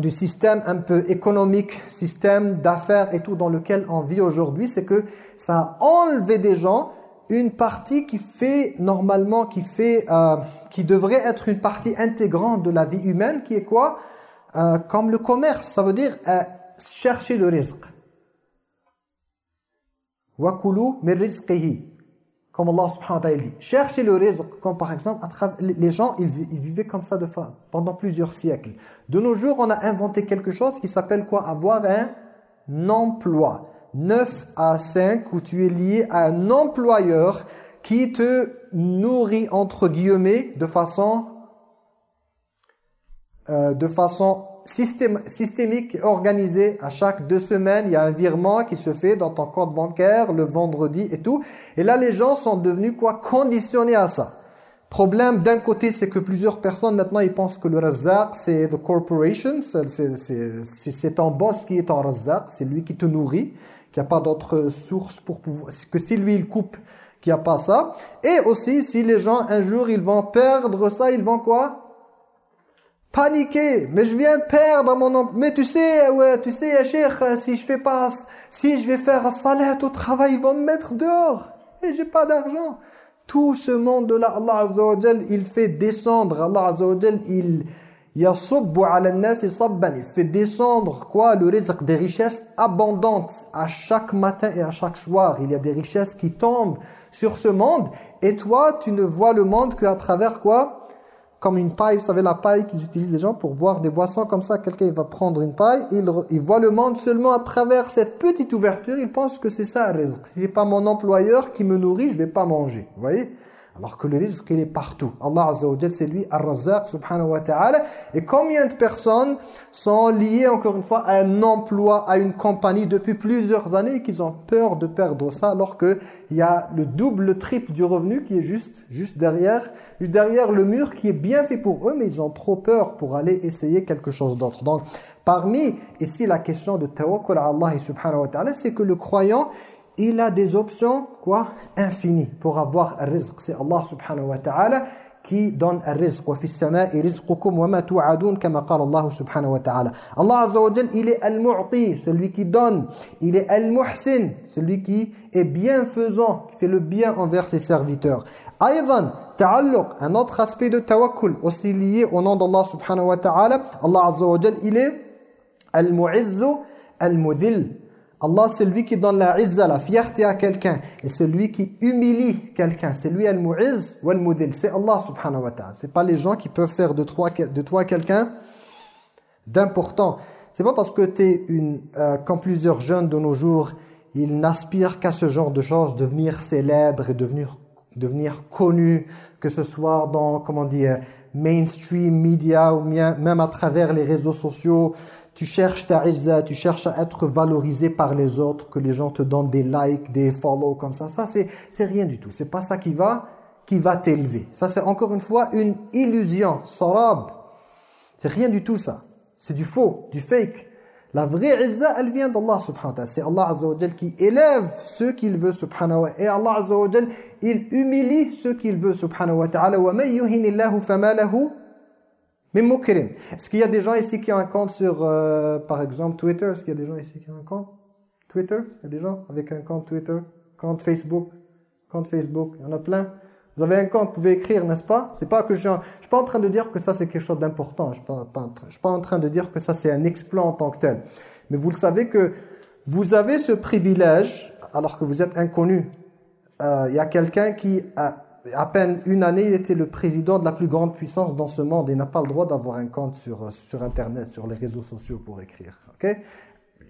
Speaker 1: du système un peu économique, système d'affaires et tout dans lequel on vit aujourd'hui, c'est que ça a enlevé des gens une partie qui fait normalement, qui fait, euh, qui devrait être une partie intégrante de la vie humaine, qui est quoi? Euh, Comme le commerce, ça veut dire euh, chercher le risque. Wakulu rizqihi. Comme Allah subhanahu wa ta'ala dit. Chercher le risque, comme par exemple, les gens, ils, vivaient comme ça de pendant plusieurs siècles. De nos jours, on a inventé quelque chose qui s'appelle quoi? Avoir un emploi. 9 à 5 où tu es lié à un employeur qui te nourrit entre guillemets de façon euh, de façon systémique, organisée. À chaque deux semaines, il y a un virement qui se fait dans ton compte bancaire le vendredi et tout. Et là, les gens sont devenus quoi? Conditionnés à ça. Problème d'un côté, c'est que plusieurs personnes maintenant, ils pensent que le razak, c'est the corporation, c'est ton boss qui est en razak, c'est lui qui te nourrit, qu'il n'y a pas d'autre source pour pouvoir... que si lui, il coupe, qu'il n'y a pas ça. Et aussi, si les gens, un jour, ils vont perdre ça, ils vont quoi? Paniquer. Mais je viens de perdre mon Mais tu sais, ouais, tu sais, cheikh, si je fais pas, si je vais faire salat au travail, ils vont me mettre dehors. Et j'ai pas d'argent. Tout ce monde-là, Allah Azza il fait descendre. Allah Azza il yasubbu ala nas sabban. Il fait descendre quoi Le rizq des richesses abondantes à chaque matin et à chaque soir. Il y a des richesses qui tombent sur ce monde. Et toi, tu ne vois le monde qu'à travers quoi? Comme une paille, vous savez la paille qu'ils utilisent les gens pour boire des boissons comme ça, quelqu'un va prendre une paille, il, il voit le monde seulement à travers cette petite ouverture, il pense que c'est ça le Si c'est pas mon employeur qui me nourrit, je vais pas manger. Vous voyez? Alors que le risque, il est partout. Allah Azza wa c'est lui, Ar-Razzaq, subhanahu wa ta'ala. Et combien de personnes sont liées, encore une fois, à un emploi, à une compagnie depuis plusieurs années et qu'ils ont peur de perdre ça, alors qu'il y a le double, le triple du revenu qui est juste, juste derrière, juste derrière le mur, qui est bien fait pour eux, mais ils ont trop peur pour aller essayer quelque chose d'autre. Donc, parmi, ici, la question de tawakkul à Allah subhanahu wa ta'ala, c'est que le croyant, il a des options quoi? Infinies pour avoir un rizq. C'est Allah subhanahu wa ta'ala qui donne un rizq. Rizqukum wa ma tu'adun kama qala Allah subhanahu wa ta'ala. Allah azza wa jalla, il est al-mu'ti, celui qui donne. Il est al-muhsin, celui qui est bienfaisant, qui fait le bien envers ses serviteurs. Aydan, ta'alluq, un autre aspect de tawakkul, aussi lié au nom d'Allah subhanahu wa ta'ala. Allah azza wa jalla, il est al-mu'izzu, al-mudhil. Allah, c'est lui qui donne la izza, la fierté à quelqu'un. Et c'est lui qui humilie quelqu'un. C'est lui al-mu'izz ou al-mudil. C'est Allah subhanahu wa ta'ala. C'est pas les gens qui peuvent faire de toi, quelqu'un d'important. C'est pas parce que tu es une... Euh, quand plusieurs jeunes de nos jours, ils n'aspirent qu'à ce genre de choses, devenir célèbres et devenir, devenir connus, que ce soit dans, comment dire, mainstream media ou même à travers les réseaux sociaux, tu cherches ta izza, tu cherches à être valorisé par les autres, que les gens te donnent des likes, des follow comme ça. Ça, c'est rien du tout. C'est pas ça qui va qui va t'élever. Ça, c'est encore une fois une illusion, sarab. C'est rien du tout ça. C'est du faux, du fake. La vraie izza, elle vient d'Allah subhanahu wa ta'ala. C'est Allah azza qui élève ceux qu'il veut subhanahu wa ta'ala. Et Allah azza il humilie ceux qu'il veut subhanahu wa ta'ala. Mais mukrim. Est-ce qu'il y a des gens ici qui ont un compte sur, euh, par exemple, Twitter? Est-ce qu'il y a des gens ici qui ont un compte? Twitter? Il y a des gens avec un compte Twitter? Compte Facebook? Compte Facebook? Il y en a plein. Vous avez un compte, vous pouvez écrire, n'est-ce pas? C'est pas que je, je suis pas en train de dire que ça c'est quelque chose d'important. Je suis pas, je suis pas en train de dire que ça c'est un exploit en tant que tel. Mais vous le savez que vous avez ce privilège, alors que vous êtes inconnu. Euh, il y a quelqu'un qui a à peine une année, il était le président de la plus grande puissance dans ce monde. Il n'a pas le droit d'avoir un compte sur, sur Internet, sur les réseaux sociaux pour écrire. ok?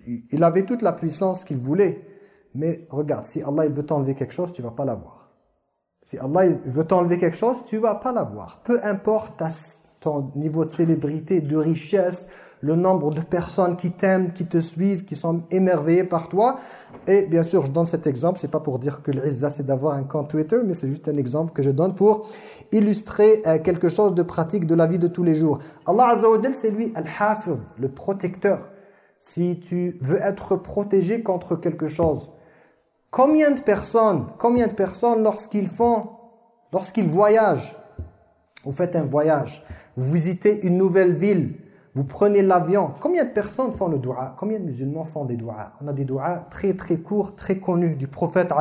Speaker 1: Il avait toute la puissance qu'il voulait. Mais regarde, si Allah veut t'enlever quelque chose, tu vas pas l'avoir. Si Allah veut t'enlever quelque chose, tu vas pas l'avoir. Peu importe ton niveau de célébrité, de richesse, le nombre de personnes qui t'aiment, qui te suivent, qui sont émerveillées par toi. Et bien sûr, je donne cet exemple, c'est pas pour dire que l'Izza c'est d'avoir un compte Twitter, mais c'est juste un exemple que je donne pour illustrer euh, quelque chose de pratique de la vie de tous les jours. Allah Azza wa c'est lui Al-Hafiz, le protecteur. Si tu veux être protégé contre quelque chose, combien de personnes, combien de personnes lorsqu'ils font, lorsqu'ils voyagent, vous faites un voyage, vous visitez une nouvelle ville, vous prenez l'avion. Combien de personnes font le dua? Combien de musulmans font des doigts On a des doigts très très courts, très connus du prophète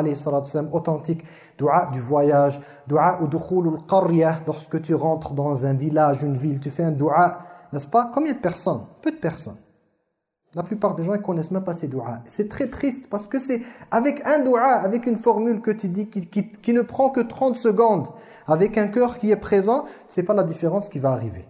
Speaker 1: authentique. Dua du voyage, dua ou qarya lorsque tu rentres dans un village, une ville, tu fais un dua, n'est-ce pas? Combien de personnes? Peu de personnes. La plupart des gens ne connaissent même pas ces doigts. C'est très triste parce que c'est avec un dua, avec une formule que tu dis qui, qui, qui ne prend que 30 secondes, avec un cœur qui est présent, c'est pas la différence qui va arriver.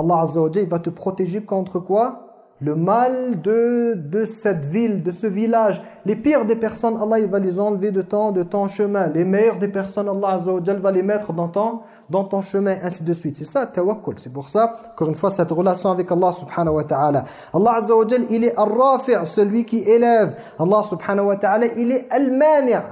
Speaker 1: Allah Azza wa va te protéger contre quoi? Le mal de, de cette ville, de ce village. Les pires des personnes, Allah va les enlever de ton, de ton chemin. Les meilleures des personnes, Allah Azza wa va les mettre dans ton, dans ton chemin, ainsi de suite. C'est ça, tawakkul. C'est pour ça, encore une fois, cette relation avec Allah subhanahu wa ta'ala. Allah azza wa il est al-rafi' celui qui élève. Allah subhanahu wa ta'ala, il est al-mani'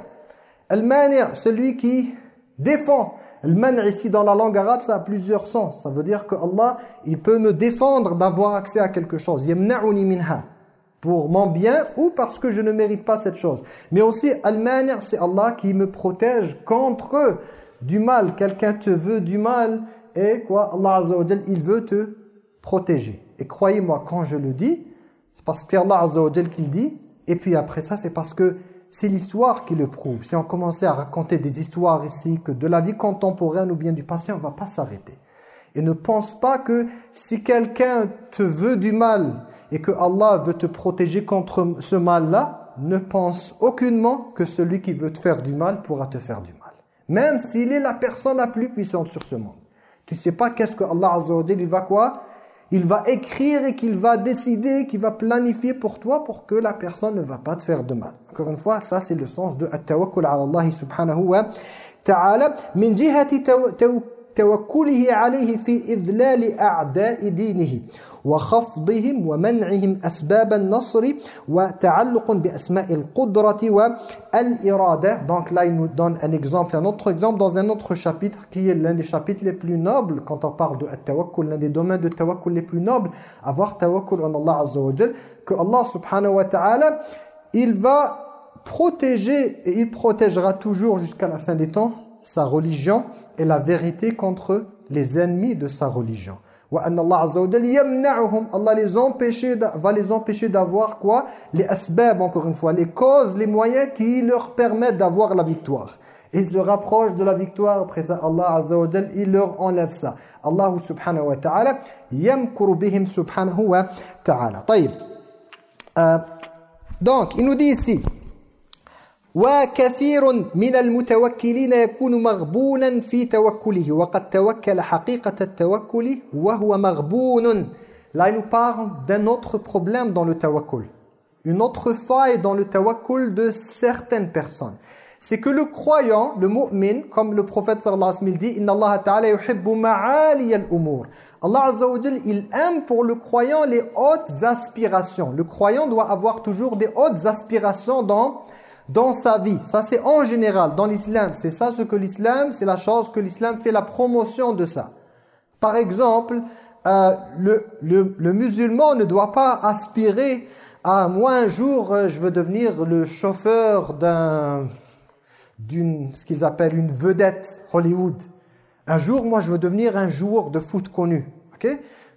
Speaker 1: al-mani' celui qui défend. Al-man' ici dans la langue arabe, ça a plusieurs sens. Ça veut dire que Allah, il peut me défendre d'avoir accès à quelque chose. Minha pour mon bien ou parce que je ne mérite pas cette chose. Mais aussi, Al-Mani' c'est Allah qui me protège contre du mal. Quelqu'un te veut du mal et quoi? Allah Azza wa il veut te protéger. Et croyez-moi, quand je le dis, c'est parce que Allah Azza wa qui le dit. Et puis après ça, c'est parce que c'est l'histoire qui le prouve. Si on commençait à raconter des histoires ici, que de la vie contemporaine ou bien du passé, on ne va pas s'arrêter. Et ne pense pas que si quelqu'un te veut du mal et que Allah veut te protéger contre ce mal-là, ne pense aucunement que celui qui veut te faire du mal pourra te faire du mal. Même s'il est la personne la plus puissante sur ce monde. Tu ne sais pas qu'est-ce que Allah Azza va quoi? Il va écrire et qu'il va décider, qu'il va planifier pour toi pour que la personne ne va pas te faire de mal. Encore une fois, ça c'est le sens de at-tawakkul ala Allah subhanahu wa ta'ala min jihati tawakkulihi alayhi fi idlal a'da'i dinihi وخفضهم ومنعهم أسباب النصر وتعلق بأسماء القدرة والإرادة donc là il nous donne un exemple un autre exemple dans un autre chapitre qui est l'un des chapitres les plus nobles quand on parle de tawakkul l'un des domaines de tawakkul les plus nobles avoir tawakkul en Allah Azza wa Jal que Allah subhanahu wa ta'ala il va protéger et il protégera toujours jusqu'à la fin des temps sa religion et la vérité contre les ennemis de sa religion Allah les empêcher, va les empêcher d'avoir quoi? Les asbab, encore une fois, les causes, les moyens qui leur permettent d'avoir la victoire. Ils se rapprochent de la victoire, après ça, Allah Azza wa il leur enlève ça. Allah subhanahu wa ta'ala, yamkuru bihim subhanahu wa ta'ala. Euh, donc, il nous dit ici, وكثير من المتوكلين يكون مغبونا في توكله وقد توكل حقيقة التوكل وهو مغبون Là, il nous parle d'un autre problème dans le tawakkul. Une autre faille dans le tawakkul de certaines personnes. C'est que le croyant, le mu'min, comme le prophète sallallahu alayhi wa sallam dit, « Inna Allah ta'ala yuhibbu ma'ali al-umur » Allah azza wa il aime pour le croyant les hautes aspirations. Le croyant doit avoir toujours des hautes aspirations dans dans sa vie. Ça, c'est en général, dans l'islam. C'est ça ce que l'islam, c'est la chose que l'islam fait la promotion de ça. Par exemple, euh, le, le, le, musulman ne doit pas aspirer à moi un jour, euh, je veux devenir le chauffeur d'un d'une ce qu'ils appellent une vedette Hollywood. Un jour, moi, je veux devenir un joueur de foot connu. Ok?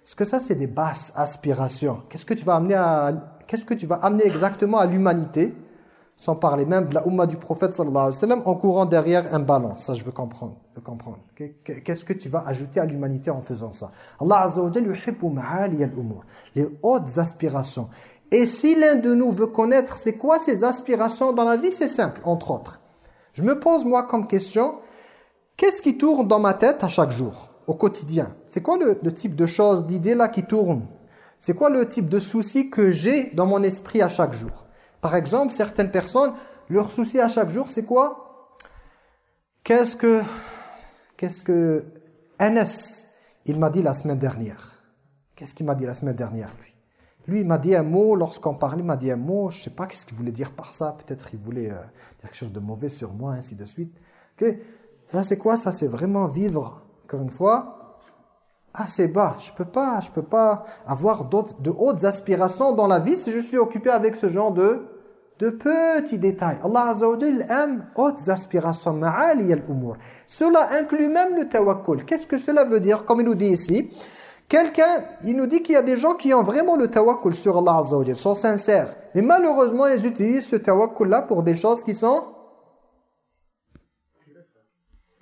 Speaker 1: Parce que ça, c'est des basses aspirations. Qu'est-ce que tu vas amener à qu'est-ce que tu vas amener exactement à l'humanité? Sans parler même de la umma du prophète sallallahu alayhi wa sallam, en courant derrière un ballon. Ça, je veux comprendre. comprendre. Qu'est-ce que tu vas ajouter à l'humanité en faisant ça? Allah Azza wa. Les hautes aspirations. Et si l'un de nous veut connaître c'est quoi ses aspirations dans la vie, c'est simple, entre autres. Je me pose moi comme question, qu'est-ce qui tourne dans ma tête à chaque jour, au quotidien? C'est quoi le, le type de choses, d'idées là qui tournent? C'est quoi le type de soucis que j'ai dans mon esprit à chaque jour? Par exemple, certaines personnes, leur souci à chaque jour, c'est quoi? Qu'est-ce que qu'est-ce que Anas, il m'a dit la semaine dernière. Qu'est-ce qu'il m'a dit la semaine dernière, lui? Lui, il m'a dit un mot, lorsqu'on parlait, il m'a dit un mot, je ne sais pas qu'est-ce qu'il voulait dire par ça, peut-être il voulait euh, dire quelque chose de mauvais sur moi, ainsi de suite. Ok? Ça, c'est quoi? Ça, c'est vraiment vivre, encore une fois, assez bas. Je peux pas, je peux pas avoir de hautes aspirations dans la vie si je suis occupé avec ce genre de de petits détails. Allah Azza wa aime hautes aspirations, ma'ali al-umur. Cela inclut même le tawakkul. Qu'est-ce que cela veut dire? Comme il nous dit ici, quelqu'un, il nous dit qu'il y a des gens qui ont vraiment le tawakkul sur Allah Azza sont sincères. Mais malheureusement, ils utilisent ce tawakkul-là pour des choses qui sont...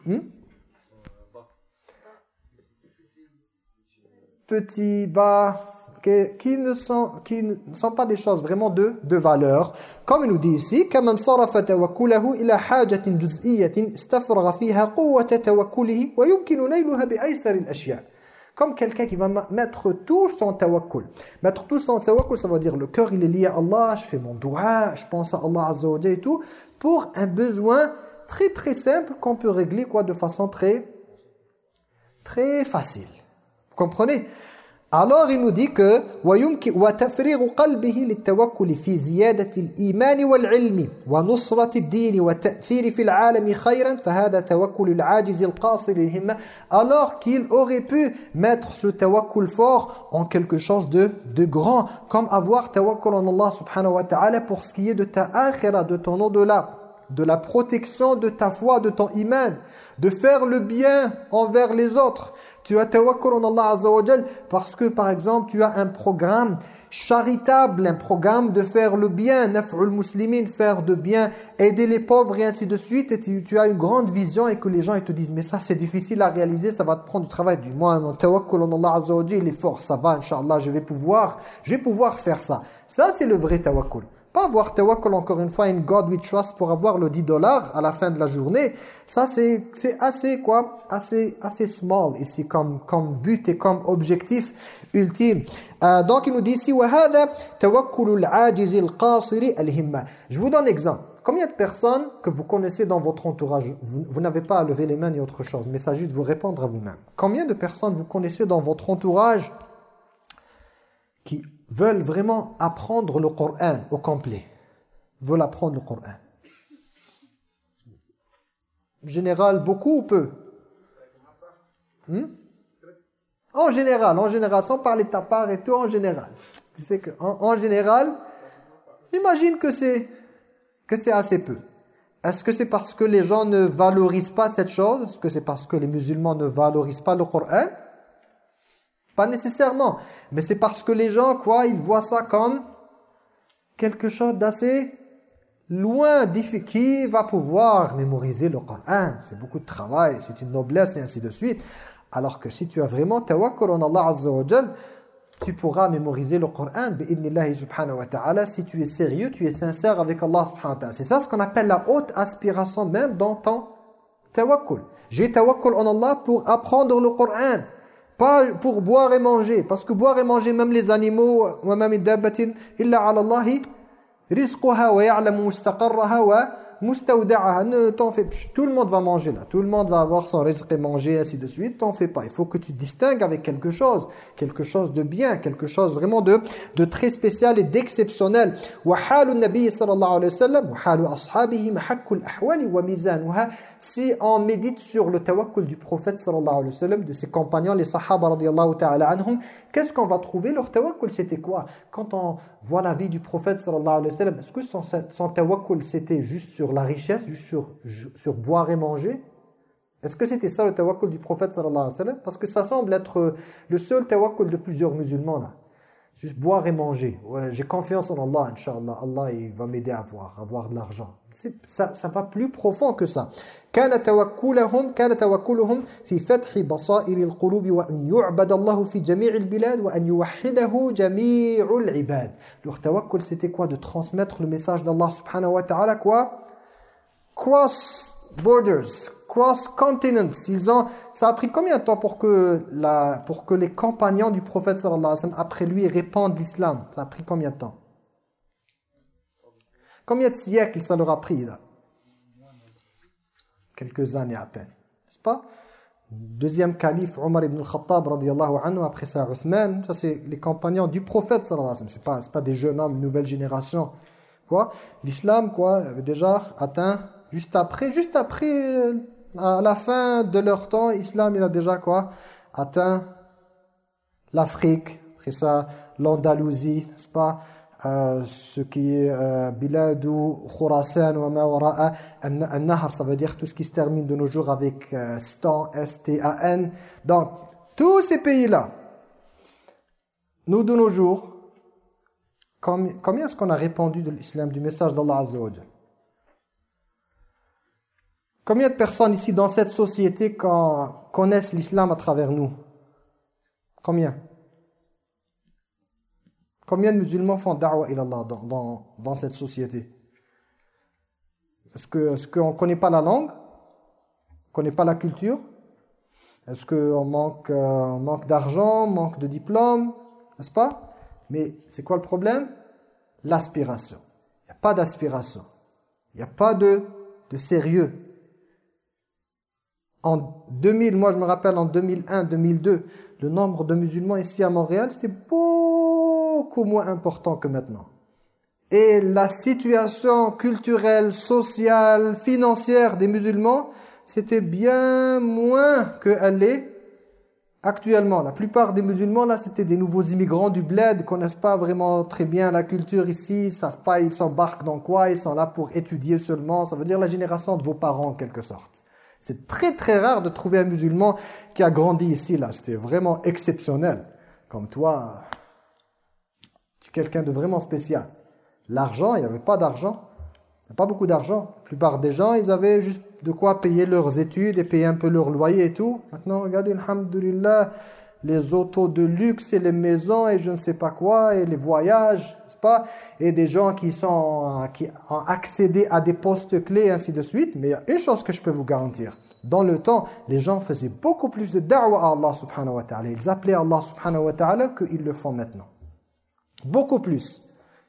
Speaker 1: Hmm? Petit, bas, qui ne sont qui ne sont pas des choses vraiment de de valeur comme il nous dit ici كمن صرف توكله الى حاجه جزئيه استفرغ فيها قوه توكله ويمكن نيلها بايسر الاشياء comme quelqu'un qui va mettre tout son tawakkul. Mettre tout son tawakkul, ça veut dire le cœur il est lié à Allah, je fais mon doua, je pense à Allah Azza wa et tout, pour un besoin très très simple qu'on peut régler quoi de façon très Très facile. Vous comprenez alors il nous dit que وتفريغ قلبه للتوكل في زيادة الإيمان والعلم ونصرة الدين والتأثير في العالم خيرا فهذا توكل العاجز القاصر الهمة alors qu'il aurait pu mettre ce tawakkul fort en quelque chose de, de grand comme avoir tawakkul en Allah subhanahu wa ta'ala pour ce qui est de ta akhira, de ton au-delà de la protection de ta foi, de ton iman de faire le bien envers les autres tu as tawakkul en Allah Azza wa parce que par exemple tu as un programme charitable, un programme de faire le bien, naf'ul muslimin, faire de bien, aider les pauvres et ainsi de suite, et tu, as une grande vision et que les gens ils te disent mais ça c'est difficile à réaliser, ça va te prendre du travail, du moins mon tawakkul en Allah Azza wa il est fort, ça va, Inch'Allah, je vais pouvoir, je vais pouvoir faire ça. Ça c'est le vrai tawakkul. Pas avoir tawakkul, encore une fois, in God we trust pour avoir le 10 dollars à la fin de la journée. Ça, c'est assez, quoi, assez, assez small ici comme, comme but et comme objectif ultime. Euh, donc, il nous dit ici, Je vous donne exemple. Combien de personnes que vous connaissez dans votre entourage, vous, vous n'avez pas à lever les mains ni autre chose, mais il s'agit de vous répondre à vous-même. Combien de personnes vous connaissez dans votre entourage qui veulent vraiment apprendre le Coran au complet, veulent apprendre le Coran. Général, beaucoup ou peu? Hmm? En général, en général, sans parler de ta part et tout, en général. Tu sais que, en, général, j'imagine que c'est que c'est assez peu. Est-ce que c'est parce que les gens ne valorisent pas cette chose? Est-ce que c'est parce que les musulmans ne valorisent pas le Coran? Pas nécessairement. Mais c'est parce que les gens, quoi, ils voient ça comme quelque chose d'assez loin. Qui va pouvoir mémoriser le Coran C'est beaucoup de travail, c'est une noblesse et ainsi de suite. Alors que si tu as vraiment tawakkul en Allah Azza tu pourras mémoriser le Coran subhanahu wa ta'ala si tu es sérieux, tu es sincère avec Allah subhanahu wa ta'ala. C'est ça ce qu'on appelle la haute aspiration même dans ton tawakkul. J'ai tawakkul en Allah pour apprendre le Coran. Pas pour boire et manger. Parce que boire et manger, même les animaux, وَمَا مِنْ دَابَّةٍ إِلَّا عَلَى اللَّهِ رِزْقُهَا وَيَعْلَمُ مُسْتَقَرَّهَا ne t'en fais tout le monde va manger là. Tout le monde va avoir son risque et manger ainsi de suite. T'en fais pas. Il faut que tu distingues avec quelque chose. Quelque chose de bien. Quelque chose vraiment de de très spécial et d'exceptionnel. Wa halu alayhi ahwali wa si on médite sur le tawakkul du prophète sallallahu alayhi wa de ses compagnons les sahaba radiyallahu ta'ala anhum qu'est-ce qu'on va trouver leur tawakkul? C'était quoi? Quand on voit la vie du prophète sallallahu alayhi wa sallam. Est-ce que son, son tawakkul c'était juste sur la richesse, juste sur, sur boire et manger? Est-ce que c'était ça le tawakkul du prophète sallallahu alayhi wa sallam? Parce que ça semble être le seul tawakkul de plusieurs musulmans là. Juste boire et manger. Ouais, J'ai confiance en Allah, Inch'Allah. Allah il va m'aider à avoir, à avoir de l'argent. Ça, ça va plus profond que ça. كان توكلهم كان توكلهم في فتح بصائر القلوب وأن يعبد الله في جميع البلاد وأن يوحده جميع العباد. Leur tawakkul c'était quoi De transmettre le message d'Allah subhanahu wa ta'ala quoi cross borders, cross continents. Ils ont, ça a pris combien de temps pour que, la, pour que les compagnons du prophète sallallahu alayhi wa sallam, après lui, répandent l'islam? Ça a pris combien de temps? Combien de siècles ça leur a pris là? Quelques années à peine, n'est-ce pas? Deuxième calife, Omar ibn al-Khattab, anhu, après ça, Uthman, ça c'est les compagnons du prophète sallallahu alayhi wa sallam. Pas, pas des jeunes hommes, nouvelle génération. Quoi L'islam, quoi, avait déjà atteint juste après, juste après, à la fin de leur temps, l'islam, il a déjà quoi? Atteint l'Afrique, après ça, l'Andalousie, n'est-ce pas? Euh, ce qui est euh, Biladou, Khurasan, wa ma wara'a, An-Nahar, ça veut dire tout ce qui se termine de nos jours avec euh, Stan, S-T-A-N. Donc, tous ces pays-là, nous de nos jours, combien est-ce qu'on a répandu de l'islam, du message d'Allah Azza Combien de personnes ici dans cette société connaissent l'islam à travers nous? Combien? Combien de musulmans font da'wa ilallah dans, dans, dans cette société? Est-ce qu'on est qu'on ne connaît pas la langue? On ne connaît pas la culture? Est-ce qu'on manque, euh, manque d'argent, manque de diplôme? N'est-ce pas? Mais c'est quoi le problème? L'aspiration. Il n'y a pas d'aspiration. Il n'y a pas de, de sérieux En 2000, moi je me rappelle en 2001, 2002, le nombre de musulmans ici à Montréal, c'était beaucoup moins important que maintenant. Et la situation culturelle, sociale, financière des musulmans, c'était bien moins qu'elle est actuellement. La plupart des musulmans, là, c'était des nouveaux immigrants du bled, connaissent pas vraiment très bien la culture ici, ils savent pas, ils s'embarquent dans quoi, ils sont là pour étudier seulement. Ça veut dire la génération de vos parents, en quelque sorte. C'est très très rare de trouver un musulman qui a grandi ici, là. C'était vraiment exceptionnel. Comme toi, tu es quelqu'un de vraiment spécial. L'argent, il n'y avait pas d'argent. Il n'y pas beaucoup d'argent. La plupart des gens, ils avaient juste de quoi payer leurs études et payer un peu leur loyer et tout. Maintenant, regardez, alhamdoulilah, les autos de luxe et les maisons et je ne sais pas quoi et les voyages, n'est-ce pas? Et des gens qui sont qui ont accédé à des postes clés et ainsi de suite. Mais il y a une chose que je peux vous garantir. Dans le temps, les gens faisaient beaucoup plus de da'wa à Allah subhanahu wa ta'ala. Ils appelaient Allah subhanahu wa ta'ala qu'ils le font maintenant. Beaucoup plus.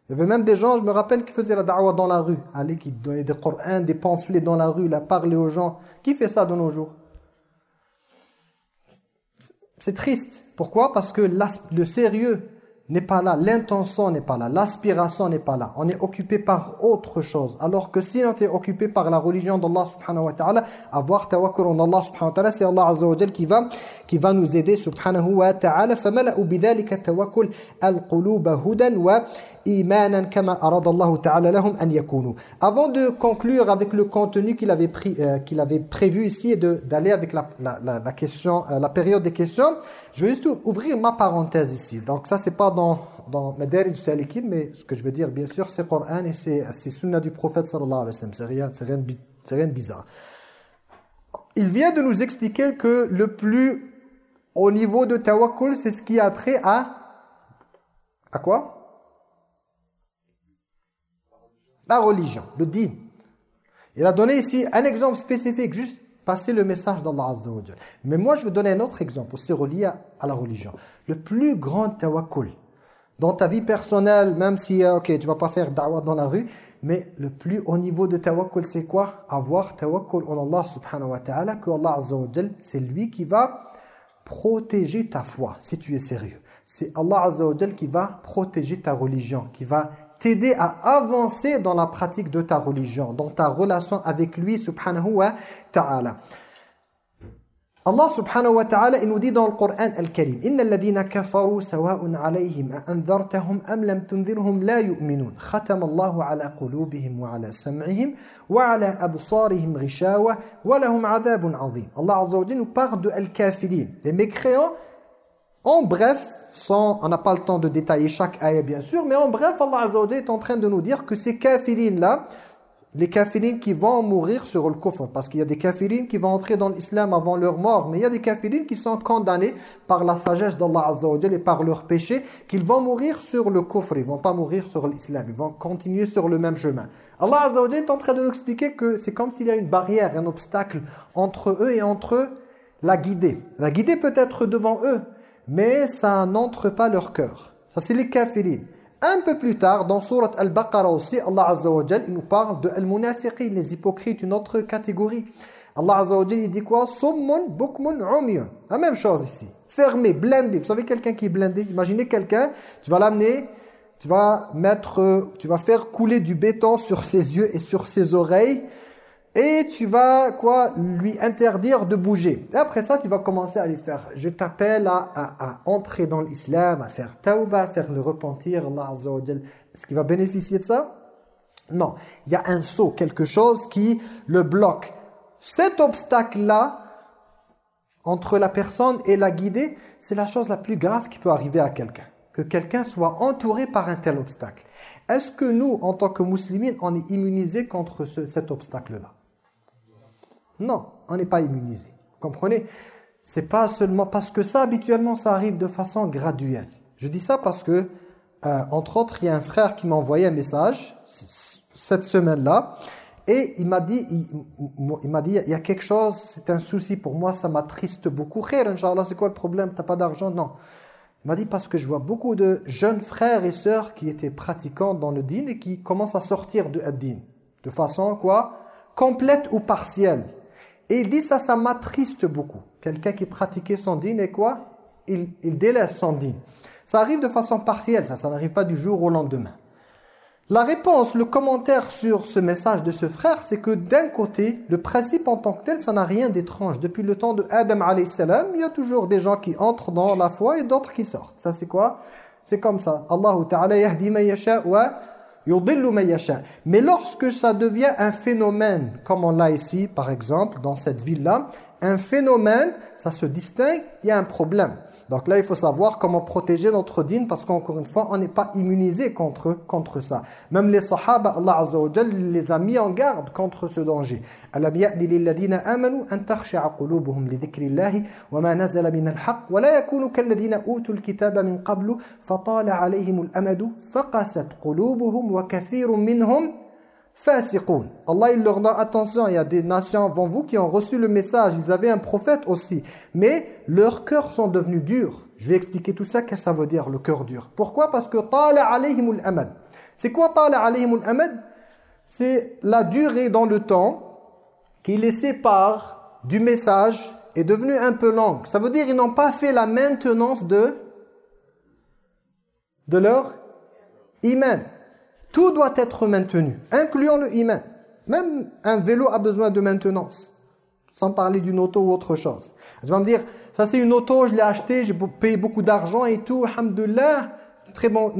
Speaker 1: Il y avait même des gens, je me rappelle, qui faisaient la da'wa dans la rue. Aller, qui donnaient des Qur'ans, des pamphlets dans la rue, la parler aux gens. Qui fait ça de nos jours? c'est triste. Pourquoi Parce que le sérieux n'est pas là, l'intention n'est pas là, l'aspiration n'est pas là. On est occupé par autre chose. Alors que si on est occupé par la religion d'Allah subhanahu wa ta'ala, avoir tawakkul en Allah subhanahu wa ta'ala, c'est Allah azza wa qui va, qui va nous aider subhanahu wa ta'ala. فَمَلَأُ بِذَلِكَ تَوَكُّلْ الْقُلُوبَ imanan kama aradallahu ta'ala lahum an. Avant de conclure avec le contenu qu'il avait euh, qu'il avait prévu ici et d'aller avec la, la, la, question euh, la période des questions, je vais juste ouvrir ma parenthèse ici. Donc ça c'est pas dans dans Madarij Salikin mais ce que je veux dire bien sûr c'est Coran et c'est c'est sunna du prophète sallallahu alayhi wa sallam, c'est rien c'est rien rien de bizarre. Il vient de nous expliquer que le plus au niveau de tawakkul, c'est ce qui a trait à à quoi? La religion, le din. Il a donné ici un exemple spécifique, juste passer le message d'Allah Azza wa Mais moi, je vais donner un autre exemple aussi relié à, la religion. Le plus grand tawakkul dans ta vie personnelle, même si, euh, ok, tu vas pas faire da'wah dans la rue, mais le plus haut niveau de tawakkul, c'est quoi? Avoir tawakkul en Allah subhanahu wa ta'ala, que Allah Azza wa c'est lui qui va protéger ta foi, si tu es sérieux. C'est Allah Azza wa qui va protéger ta religion, qui va t'aider à avancer dans la pratique de ta religion, dans ta relation avec lui subhanahu wa ta'ala. Allah subhanahu wa ta'ala il nous dit dans le Coran al-Karim Allah azza nous parle de al-kafirin les mécréants. En bref on n'a pas le temps de détailler chaque ayah bien sûr, mais en bref, Allah Azza est en train de nous dire que ces kafirines-là, les kafirines qui vont mourir sur le kufr, parce qu'il y a des kafirines qui vont entrer dans l'islam avant leur mort, mais il y a des kafirines qui sont condamnés par la sagesse d'Allah Azza et par leur péché, qu'ils vont mourir sur le kufr, ils vont pas mourir sur l'islam, ils vont continuer sur le même chemin. Allah Azza est en train de nous expliquer que c'est comme s'il y a une barrière, un obstacle entre eux et entre la guidée. La guidée peut être devant eux, mais ça n'entre pas leur cœur. Ça, c'est les kafirines. Un peu plus tard, dans Surat Al-Baqarah aussi, Allah Azza wa Jal, il nous parle de Al-Munafiqin, les hypocrites, une autre catégorie. Allah Azza wa Jal, il dit quoi? Summun, bukmun, umyun. La même chose ici. Fermé, blindé. Vous savez quelqu'un qui est blindé Imaginez quelqu'un, tu vas l'amener, tu vas mettre, tu vas faire couler du béton sur ses yeux et sur ses oreilles, et tu vas quoi lui interdire de bouger. Et après ça, tu vas commencer à lui faire je t'appelle à, à, entrer dans l'islam, à faire tauba, à faire le repentir, Allah Azza Est-ce qu'il va bénéficier de ça? Non, il y a un saut, quelque chose qui le bloque. Cet obstacle-là entre la personne et la guidée, c'est la chose la plus grave qui peut arriver à quelqu'un. Que quelqu'un soit entouré par un tel obstacle. Est-ce que nous, en tant que musulmans, on est immunisés contre cet obstacle-là? Non, on n'est pas immunisé. Vous comprenez? C'est pas seulement parce que ça, habituellement, ça arrive de façon graduelle. Je dis ça parce que, euh, entre autres, il y a un frère qui m'a envoyé un message cette semaine-là et il m'a dit, il, dit, il y a quelque chose, c'est un souci pour moi, ça m'attriste beaucoup. Khair, Inch'Allah, c'est quoi le problème? T'as pas d'argent? Non. Il m'a dit parce que je vois beaucoup de jeunes frères et sœurs qui étaient pratiquants dans le din et qui commencent à sortir de ad-din. De façon, quoi? Complète ou partielle. Et il dit ça, ça m'attriste beaucoup. Quelqu'un qui pratiquait son dîne et quoi? Il, délaisse son dîne. Ça arrive de façon partielle, ça, ça n'arrive pas du jour au lendemain. La réponse, le commentaire sur ce message de ce frère, c'est que d'un côté, le principe en tant que tel, ça n'a rien d'étrange. Depuis le temps de Adam salam, il y a toujours des gens qui entrent dans la foi et d'autres qui sortent. Ça c'est quoi? C'est comme ça. Allah Ta'ala yahdi ma yasha wa. Mais lorsque ça devient un phénomène, comme on l'a ici par exemple, dans cette ville-là, un phénomène, ça se distingue, il y a un problème. Donc là, il faut savoir comment protéger notre dîne parce qu'encore une fois, on n'est pas immunisé contre, contre ça. Même les sahaba, Allah Azza wa les a mis en garde contre ce danger. أَلَمْ يَأْنِ لِلَّذِينَ آمَنُوا أَن تَخْشَعَ قُلُوبُهُمْ لِذِكْرِ اللَّهِ وَمَا نَزَلَ مِنَ الْحَقِّ وَلَا يَكُونُوا كَالَّذِينَ أُوتُوا الْكِتَابَ مِنْ قَبْلُ فَطَالَ عَلَيْهِمُ الْأَمَدُ فَقَسَتْ قُلُوبُهُمْ وَكَثِيرٌ مِنْهُمْ fasiqun. Allah il leur dit attention, il y a des nations avant vous qui ont reçu le message, ils avaient un prophète aussi, mais leurs cœurs sont devenus durs. Je vais expliquer tout ça, qu'est-ce que ça veut dire le cœur dur. Pourquoi? Parce que tala alayhimul amad. C'est quoi tala alayhimul amad? C'est la durée dans le temps qui les sépare du message est devenue un peu longue. Ça veut dire qu'ils n'ont pas fait la maintenance de de leur iman. Tout doit être maintenu, incluant le iman. Même un vélo a besoin de maintenance, sans parler d'une auto ou autre chose. Je vais me dire, ça c'est une auto, je l'ai achetée, j'ai payé beaucoup d'argent et tout, alhamdoulilah, très bon.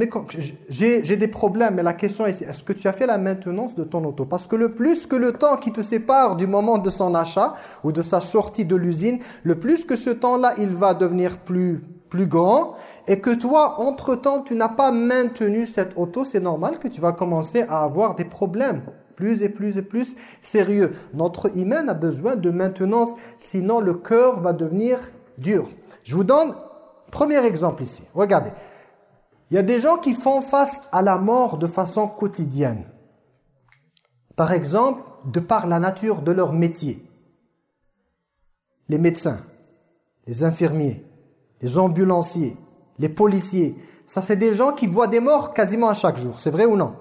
Speaker 1: J'ai des problèmes, mais la question est, est-ce que tu as fait la maintenance de ton auto? Parce que le plus que le temps qui te sépare du moment de son achat ou de sa sortie de l'usine, le plus que ce temps-là, il va devenir plus, plus grand, et que toi, entre-temps, tu n'as pas maintenu cette auto, c'est normal que tu vas commencer à avoir des problèmes plus et plus et plus sérieux. Notre iman a besoin de maintenance, sinon le cœur va devenir dur. Je vous donne premier exemple ici. Regardez. Il y a des gens qui font face à la mort de façon quotidienne. Par exemple, de par la nature de leur métier. Les médecins, les infirmiers, les ambulanciers, les policiers. Ça, c'est des gens qui voient des morts quasiment à chaque jour. C'est vrai ou non?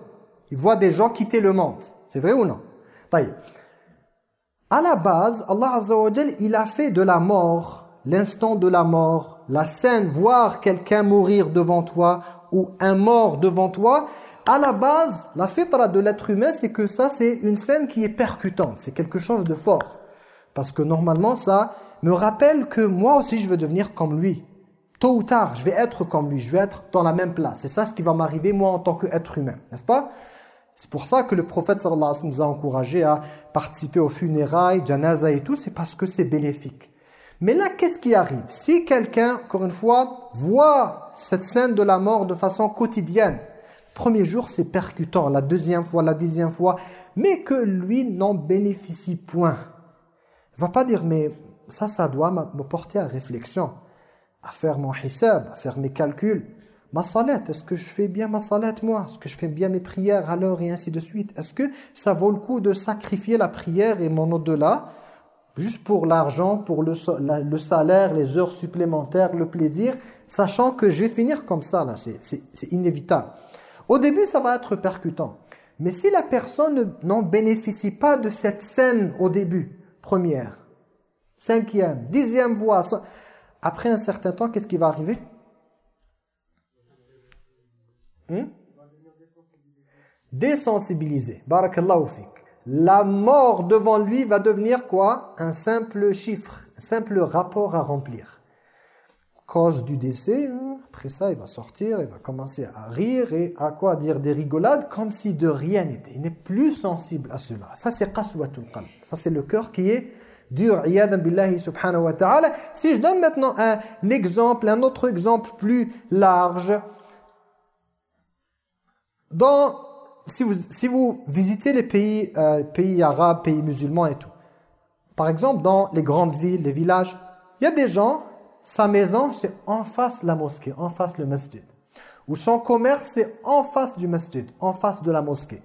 Speaker 1: Ils voient des gens quitter le monde. C'est vrai ou non? À la base, Allah Azza wa il a fait de la mort, l'instant de la mort, la scène, voir quelqu'un mourir devant toi ou un mort devant toi, à la base, la fitra de l'être humain, c'est que ça, c'est une scène qui est percutante. C'est quelque chose de fort. Parce que normalement, ça me rappelle que moi aussi, je veux devenir comme lui. Tôt ou tard, je vais être comme lui, je vais être dans la même place. C'est ça ce qui va m'arriver moi en tant qu'être humain, n'est-ce pas? C'est pour ça que le prophète sallallahu alayhi wa sallam nous a encouragé à participer aux funérailles, janaza et tout, c'est parce que c'est bénéfique. Mais là, qu'est-ce qui arrive? Si quelqu'un, encore une fois, voit cette scène de la mort de façon quotidienne, premier jour c'est percutant, la deuxième fois, la dixième fois, mais que lui n'en bénéficie point. Il va pas dire, mais ça, ça doit me porter à réflexion à faire mon hisab, à faire mes calculs. Ma salat, est-ce que je fais bien ma salat moi? Est-ce que je fais bien mes prières à l'heure et ainsi de suite? Est-ce que ça vaut le coup de sacrifier la prière et mon au-delà juste pour l'argent, pour le, le, salaire, les heures supplémentaires, le plaisir, sachant que je vais finir comme ça, là, c'est inévitable. Au début, ça va être percutant. Mais si la personne n'en bénéficie pas de cette scène au début, première, cinquième, dixième voix, après un certain temps, qu'est-ce qui va arriver? Hmm? Désensibilisé. Barakallahu fik. La mort devant lui va devenir quoi? Un simple chiffre, un simple rapport à remplir. Cause du décès, hein. après ça, il va sortir, il va commencer à rire et à quoi? Dire des rigolades comme si de rien n'était. Il n'est plus sensible à cela. Ça, c'est qaswatul qalb. Ça, c'est le cœur qui est dur, billahi subhanahu wa ta'ala. Si je donne maintenant un exemple, un autre exemple plus large, dans, si, vous, si vous visitez les pays, euh, pays arabes, pays musulmans et tout, par exemple dans les grandes villes, les villages, il y a des gens, sa maison c'est en face de la mosquée, en face le masjid. Ou son commerce c'est en face du masjid, en face de la mosquée.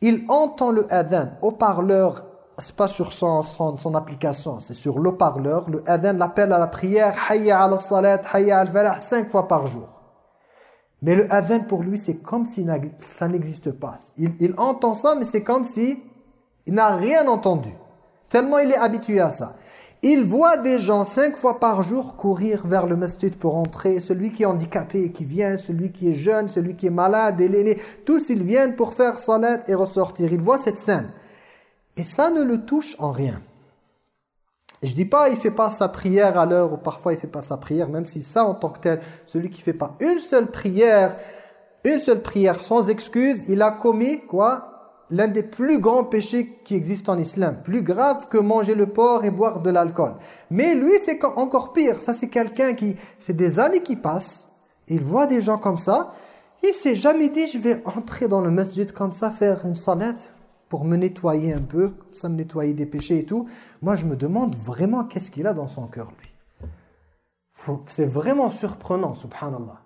Speaker 1: Il entend le adhan au parleur c'est pas sur son, son, application, c'est sur le parleur. Le adhan l'appelle à la prière, hayya ala salat, hayya al falah, cinq fois par jour. Mais le adhan pour lui, c'est comme si ça n'existe pas. Il, entend ça, mais c'est comme si il n'a rien entendu. Tellement il est habitué à ça. Il voit des gens cinq fois par jour courir vers le masjid pour entrer. Celui qui est handicapé qui vient, celui qui est jeune, celui qui est malade l'aîné. Tous ils viennent pour faire salat et ressortir. Il voit cette scène. Et ça ne le touche en rien. Je dis pas il fait pas sa prière à l'heure ou parfois il fait pas sa prière, même si ça en tant que tel, celui qui fait pas une seule prière, une seule prière sans excuse, il a commis quoi l'un des plus grands péchés qui existent en islam. Plus grave que manger le porc et boire de l'alcool. Mais lui, c'est encore pire. Ça, c'est quelqu'un qui... C'est des années qui passent. Il voit des gens comme ça. Il s'est jamais dit, je vais entrer dans le masjid comme ça, faire une salat pour me nettoyer un peu, ça me nettoyer des péchés et tout. Moi, je me demande vraiment qu'est-ce qu'il a dans son cœur, lui. C'est vraiment surprenant, subhanallah.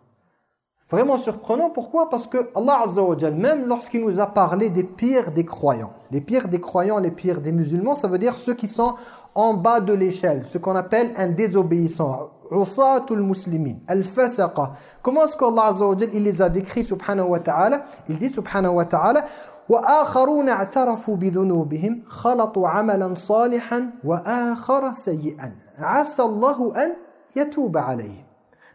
Speaker 1: Vraiment surprenant, pourquoi? Parce que Allah Azza même lorsqu'il nous a parlé des pires des croyants, les pires des croyants, les pires des musulmans, ça veut dire ceux qui sont en bas de l'échelle, ce qu'on appelle un désobéissant. Usatul muslimin, al-fasaqa. Comment est-ce qu'Allah Azza il les a décrits subhanahu wa ta'ala? Il dit subhanahu wa ta'ala وآخرون اعترفوا بذنوبهم خلطوا عملا صالحا وآخر سيئا عسى الله أن يتوب عليهم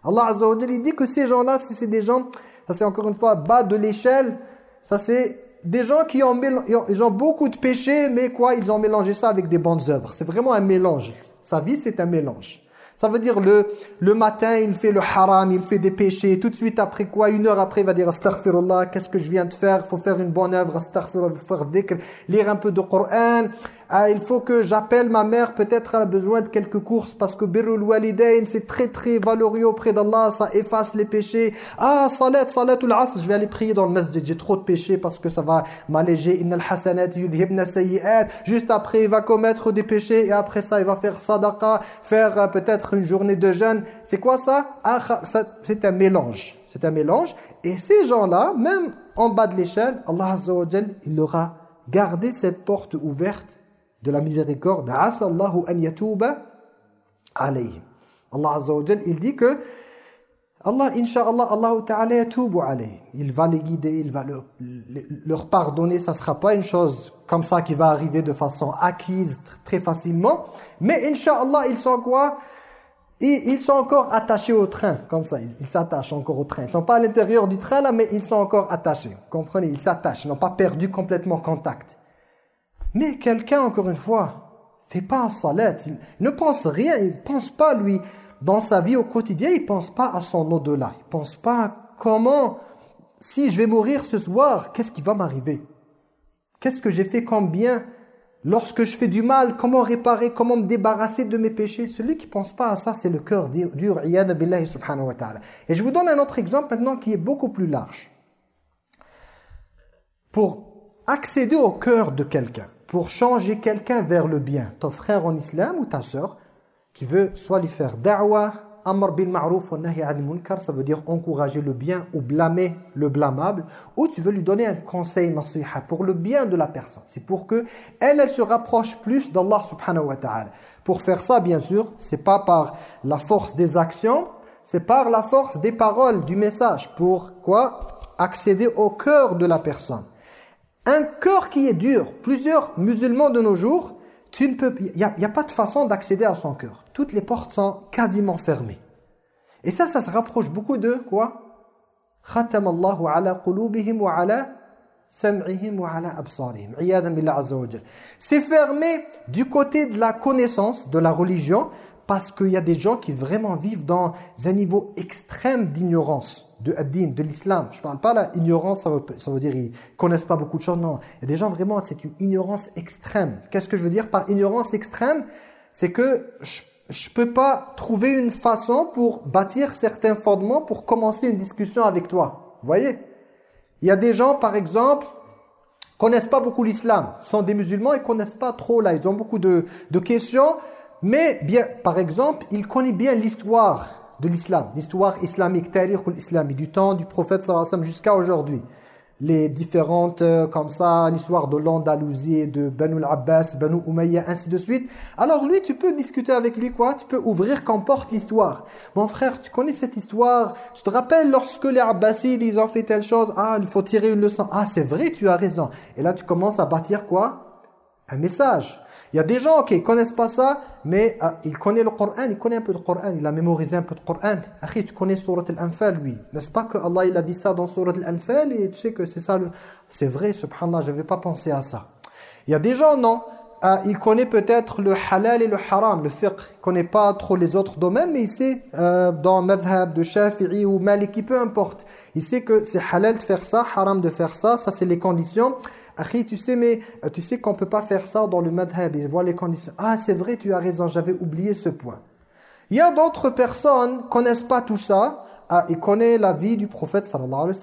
Speaker 1: Allah Azza wa il dit que ces gens-là, c'est des gens, ça c'est encore une fois bas de l'échelle, ça c'est des gens qui ont, ils ont beaucoup de péchés, mais quoi, ils ont mélangé ça avec des bonnes œuvres. C'est vraiment un mélange. Sa vie, c'est un mélange. Ça veut dire le, le matin, il fait le haram, il fait des péchés. Tout de suite après quoi? Une heure après, il va dire Astaghfirullah, qu'est-ce que je viens de faire? Faut faire une bonne œuvre, Astaghfirullah, faire dhikr, lire un peu de Coran. Ah, il faut que j'appelle ma mère, peut-être elle a besoin de quelques courses parce que birrul walidain, c'est très très valeureux auprès d'Allah, ça efface les péchés. Ah, salat, salatul asr, je vais aller prier dans le masjid, j'ai trop de péchés parce que ça va m'alléger. Innal hasanat yudhibna sayyi'at. Juste après, il va commettre des péchés et après ça, il va faire sadaqa, faire euh, peut-être une journée de jeûne. C'est quoi ça, ah, C'est un mélange. C'est un mélange. Et ces gens-là, même en bas de l'échelle, Allah Azza il leur a gardé cette porte ouverte de la miséricorde. Asallahu an yatuba alayhim. Allah Azza il dit que Allah, Inch'Allah, Allah Ta'ala yatubu alayhim. Il va les guider, il va leur, leur pardonner. Ça ne sera pas une chose comme ça qui va arriver de façon acquise très facilement. Mais Inch'Allah, ils sont quoi? Ils, sont encore attachés au train, comme ça, ils s'attachent encore au train. Ils ne sont pas à l'intérieur du train là, mais ils sont encore attachés. Comprenez, ils s'attachent, ils n'ont pas perdu complètement contact. Mais quelqu'un, encore une fois, fait pas salat, il ne pense rien, il ne pense pas, lui, dans sa vie au quotidien, il ne pense pas à son au-delà. Il ne pense pas comment, si je vais mourir ce soir, qu'est-ce qui va m'arriver? Qu'est-ce que j'ai fait comme bien? Lorsque je fais du mal, comment réparer, comment me débarrasser de mes péchés? Celui qui ne pense pas à ça, c'est le cœur dur, billahi subhanahu wa ta'ala. Et je vous donne un autre exemple maintenant qui est beaucoup plus large. Pour accéder au cœur de quelqu'un, pour changer quelqu'un vers le bien, ton frère en islam ou ta soeur, tu veux soit lui faire da'wa, amr bil ma'ruf wa nahi munkar, ça veut dire encourager le bien ou blâmer le blâmable, ou tu veux lui donner un conseil nasiha pour le bien de la personne. C'est pour que elle, elle se rapproche plus d'Allah subhanahu wa ta'ala. Pour faire ça, bien sûr, c'est pas par la force des actions, c'est par la force des paroles, du message. Pour quoi Accéder au cœur de la personne. Un cœur qui est dur, plusieurs musulmans de nos jours, tu ne peux, il n'y a, pas de façon d'accéder à son cœur. Toutes les portes sont quasiment fermées. Et ça, ça se rapproche beaucoup de quoi? Ala qulubihim wa ala sam'ihim wa ala absarihim. C'est fermé du côté de la connaissance, de la religion, parce qu'il y a des gens qui vraiment vivent dans un niveau extrême d'ignorance de de l'islam. Je ne parle pas là, ignorance, ça veut, ça veut dire connaissent pas beaucoup de choses. Non, il y a des gens vraiment, c'est une ignorance extrême. Qu'est-ce que je veux dire par ignorance extrême? C'est que je ne peux pas trouver une façon pour bâtir certains fondements pour commencer une discussion avec toi. Vous voyez? Il y a des gens, par exemple, connaissent pas beaucoup l'islam, sont des musulmans, ils connaissent pas trop là, ils ont beaucoup de, de questions, mais bien, par exemple, ils connaissent bien l'histoire de l'islam, l'histoire islamique, tariq islamique, du temps du prophète sallallahu jusqu'à aujourd'hui. Les différentes, euh, comme ça, l'histoire de l'Andalousie, de Banu al-Abbas, Banu Umayya, ainsi de suite. Alors lui, tu peux discuter avec lui quoi? Tu peux ouvrir qu'emporte l'histoire. Mon frère, tu connais cette histoire? Tu te rappelles lorsque les Abbasides, ils ont fait telle chose? Ah, il faut tirer une leçon. Ah, c'est vrai, tu as raison. Et là, tu commences à bâtir quoi? Un message. Il y a des gens qui ne connaissent pas ça, mais euh, ils connaissent le Coran, ils connaissent un peu le Coran, il a mémorisé un peu le Coran. Akhi, tu connais Surat Al-Anfal, lui. N'est-ce pas que Allah il a dit ça dans Surat Al-Anfal et tu sais que c'est ça le... C'est vrai, subhanallah, je ne vais pas penser à ça. Il y a des gens, non, euh, il connaît peut-être le halal et le haram, le fiqh. Il ne connaît pas trop les autres domaines, mais il sait, euh, dans madhab de Shafi'i ou Maliki, peu importe. Il sait que c'est halal de faire ça, haram de faire ça, ça c'est les conditions. Akhi, tu sais, mais euh, tu sais qu'on ne peut pas faire ça dans le madhab. Il voit les conditions. Ah, c'est vrai, tu as raison, j'avais oublié ce point. Il y a d'autres personnes qui connaissent pas tout ça. Ah, ils connaissent la vie du prophète sallallahu.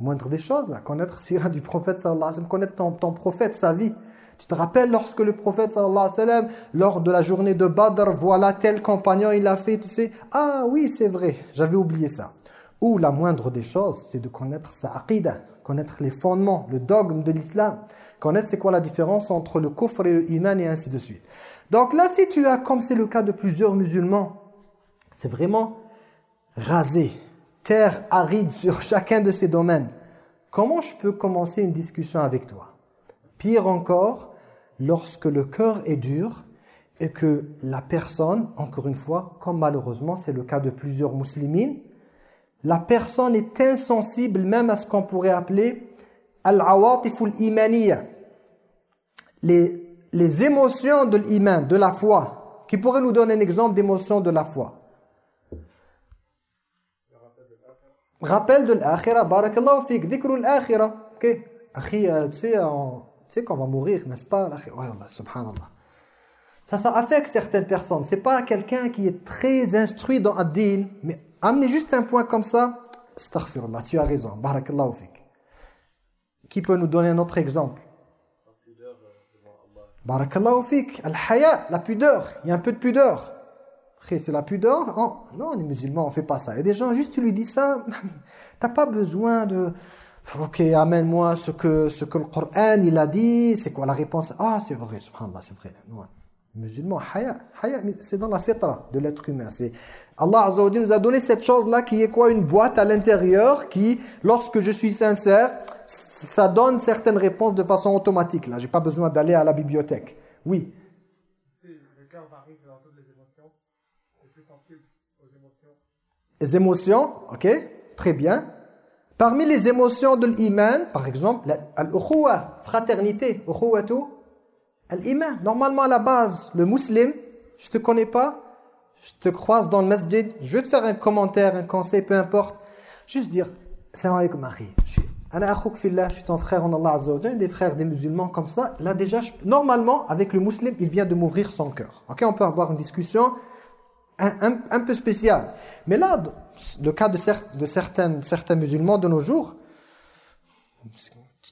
Speaker 1: Moindre des choses, là, connaître (laughs) sira du prophète sallallahu alayhi wa connaître ton, prophète, sa vie. Tu te rappelles lorsque le prophète sallallahu lors de la journée de Badr, voilà tel compagnon, il a fait, tu sais, ah oui, c'est vrai, j'avais oublié ça. Ou la moindre des choses, c'est de connaître sa aqidah, connaître les fondements, le dogme de l'islam, connaître c'est quoi la différence entre le kufr et le iman et ainsi de suite. Donc là, si tu as, comme c'est le cas de plusieurs musulmans, c'est vraiment rasé, terre aride sur (laughs) chacun de ces domaines. Comment je peux commencer une discussion avec toi? Pire encore, lorsque le cœur est dur et que la personne, encore une fois, comme malheureusement c'est le cas de plusieurs musulmans, la personne est insensible même à ce qu'on pourrait appeler al-awatiful imaniya. Les, les émotions de l'iman, de la foi. Qui pourrait nous donner un exemple d'émotion de la foi? Rappel de l'akhira, barakallahu fik, dhikru l'akhira. Ok, euh, tu sais, tu sais qu'on va mourir, n'est-ce pas? Ouais, subhanallah. Ça, ça affecte certaines personnes. C'est pas quelqu'un qui est très instruit dans un din, mais amener juste un point comme ça, astaghfirullah, tu as raison, barakallahu fik. Qui peut nous donner un autre exemple? Barakallahu fik, al-haya, la pudeur, il y a un peu de pudeur. C'est la pudeur. Oh, Non, les musulmans, on fait pas ça. Et des gens, juste tu lui dis ça, (laughs) t'as pas besoin de ok, amène-moi ce que, ce que le Coran il a dit, c'est quoi la réponse? Ah, c'est vrai, subhanallah, c'est vrai. Musulman, haya, haya c'est dans la fitra de l'être humain. Allah Azza wa nous a donné cette chose-là qui est quoi? Une boîte à l'intérieur qui, lorsque je suis sincère, ça donne certaines réponses de façon automatique. Là, j'ai pas besoin d'aller à la bibliothèque. Oui. Le cœur varie selon toutes les émotions. Plus sensible aux émotions. Les émotions, ok, très bien. Parmi les émotions de l'iman, par exemple, l'ukhuwa, fraternité, ukhuwatu, l'iman. Normalement, à la base, le musulman, je te connais pas, je te croise dans le masjid, je vais te faire un commentaire, un conseil, peu importe. Juste dire, salam alaikum akhi, je suis je suis ton frère en Allah Azza wa des frères des musulmans comme ça. Là déjà, normalement, avec le musulman, il vient de m'ouvrir son cœur. Ok, on peut avoir une discussion un, peu spécial. Mais là, le cas de, de certains, certains musulmans de nos jours,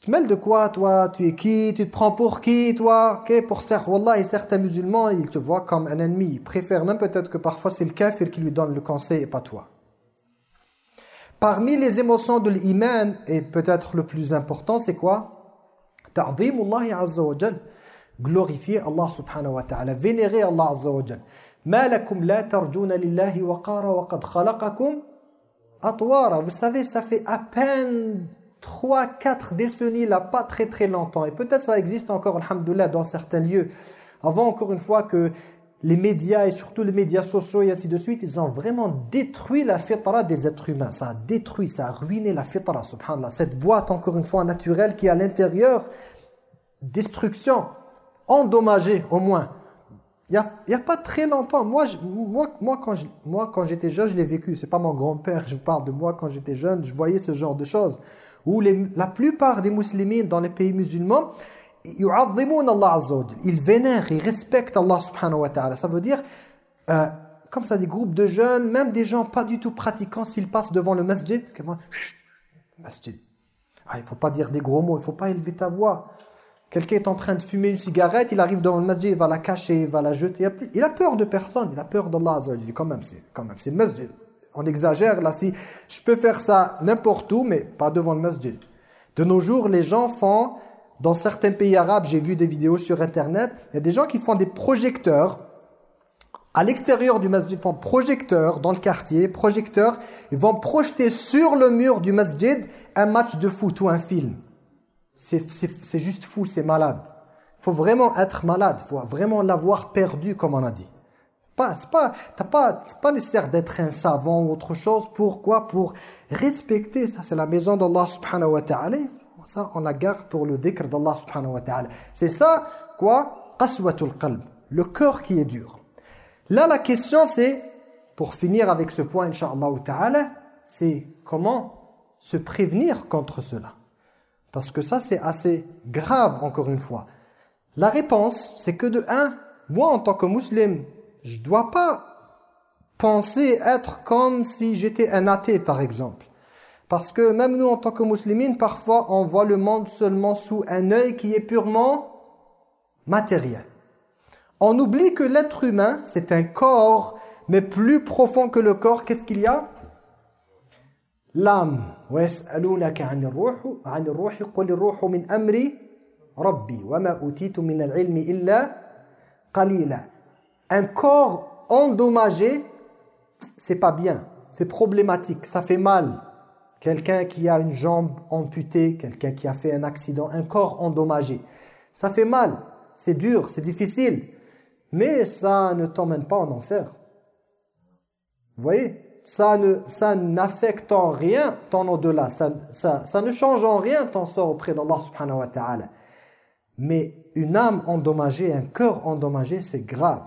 Speaker 1: te mêles de quoi, toi Tu es qui Tu te prends pour qui, toi? Ok, pour certains, Wallah, certains musulmans, ils te voient comme un ennemi. Ils préfèrent même peut-être que parfois c'est le kafir qui lui donne le conseil et pas toi. Parmi les émotions de l'iman, et peut-être le plus important, c'est quoi? Ta'zimullah azza wa Glorifier Allah subhanahu wa ta'ala. Vénérer Allah azza wa vous savez, ça fait à peine 3-4 décennies, là, pas très très longtemps. Et peut-être ça existe encore, alhamdoulilah, dans certains lieux. Avant, encore une fois, que les médias et surtout les médias sociaux et ainsi de suite, ils ont vraiment détruit la fitra des êtres humains. Ça a détruit, ça a ruiné la fitra, subhanallah. Cette boîte, encore une fois, naturelle qui est à l'intérieur, destruction, endommagée au moins. Il n'y a, a, pas très longtemps, moi, moi, moi quand moi quand j'étais jeune, je l'ai vécu. C'est pas mon grand-père, je parle de moi quand j'étais jeune, je voyais ce genre de choses. Où la plupart des musulmans dans les pays musulmans, Ils vénèrent, ils respectent Allah subhanahu wa ta'ala. Ça veut dire, euh, comme ça, des groupes de jeunes, même des gens pas du tout pratiquants, s'ils passent devant le masjid, chut, masjid. Ah, il faut pas dire des gros mots, il faut pas élever ta voix. Quelqu'un est en train de fumer une cigarette, il arrive dans le masjid, il va la cacher, il va la jeter. Il a peur de personne, il a peur d'Allah. Il dit quand même, c'est le masjid. On exagère là, si je peux faire ça n'importe où, mais pas devant le masjid. De nos jours, les gens font, dans certains pays arabes, j'ai vu des vidéos sur internet, il y a des gens qui font des projecteurs à l'extérieur du masjid, font projecteurs dans le quartier, projecteurs, ils vont projeter sur le mur du masjid un match de foot ou un film. C'est juste fou, c'est malade. faut vraiment être malade, faut vraiment l'avoir perdu, comme on a dit. Pas, pas, pas, pas nécessaire d'être un savant ou autre chose. Pourquoi? Pour respecter, ça c'est la maison d'Allah subhanahu wa ta'ala. Ça, on la garde pour le dhikr d'Allah subhanahu wa ta'ala. C'est ça, quoi? Qaswatul qalb, le cœur qui est dur. Là, la question c'est, pour finir avec ce point, inshallah ta'ala, c'est comment se prévenir contre cela? Parce que ça, c'est assez grave, encore une fois. La réponse, c'est que de un, moi en tant que musulman, je ne dois pas penser être comme si j'étais un athée, par exemple. Parce que même nous, en tant que musulmans, parfois, on voit le monde seulement sous un œil qui est purement matériel. On oublie que l'être humain, c'est un corps, mais plus profond que le corps, qu'est-ce qu'il y a? L'âme. Un corps endommagé, c'est pas bien, c'est problématique, ça fait mal. Quelqu'un qui a une jambe amputée, quelqu'un qui a fait un accident, un corps endommagé. Ça fait mal, c'est dur, c'est difficile, mais ça ne t'emmène pas en enfer. Vous voyez ça ne ça n'affecte en rien ton au-delà, ça, ça, ça ne change en rien ton sort auprès d'Allah subhanahu wa ta'ala. Mais une âme endommagée, un cœur endommagé, c'est grave.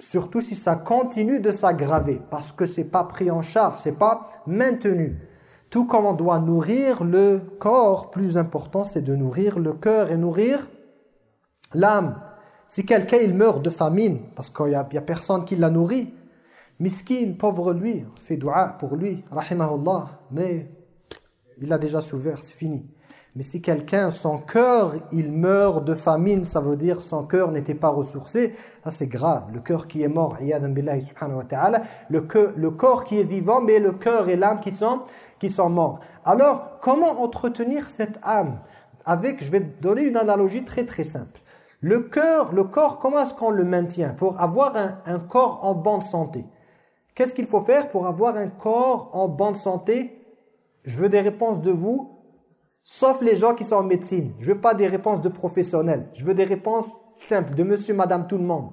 Speaker 1: Surtout si ça continue de s'aggraver, parce que c'est pas pris en charge, c'est pas maintenu. Tout comme on doit nourrir le corps, plus important c'est de nourrir le cœur et nourrir l'âme. Si quelqu'un il meurt de famine, parce qu'il n'y a, personne qui l'a nourri, Miskin, pauvre lui, fait dua pour lui, rahimahullah, mais il a déjà souffert, c'est fini. Mais si quelqu'un, son cœur, il meurt de famine, ça veut dire son cœur n'était pas ressourcé, ça c'est grave. Le cœur qui est mort, billahi subhanahu wa ta'ala, le, le corps qui est vivant, mais le cœur et l'âme qui sont, qui sont morts. Alors, comment entretenir cette âme? Avec, je vais donner une analogie très très simple. Le cœur, le corps, comment est-ce qu'on le maintient Pour avoir un, un corps en bonne santé? Qu'est-ce qu'il faut faire pour avoir un corps en bonne santé? Je veux des réponses de vous, sauf les gens qui sont en médecine. Je veux pas des réponses de professionnels. Je veux des réponses simples, de monsieur, madame, tout le monde.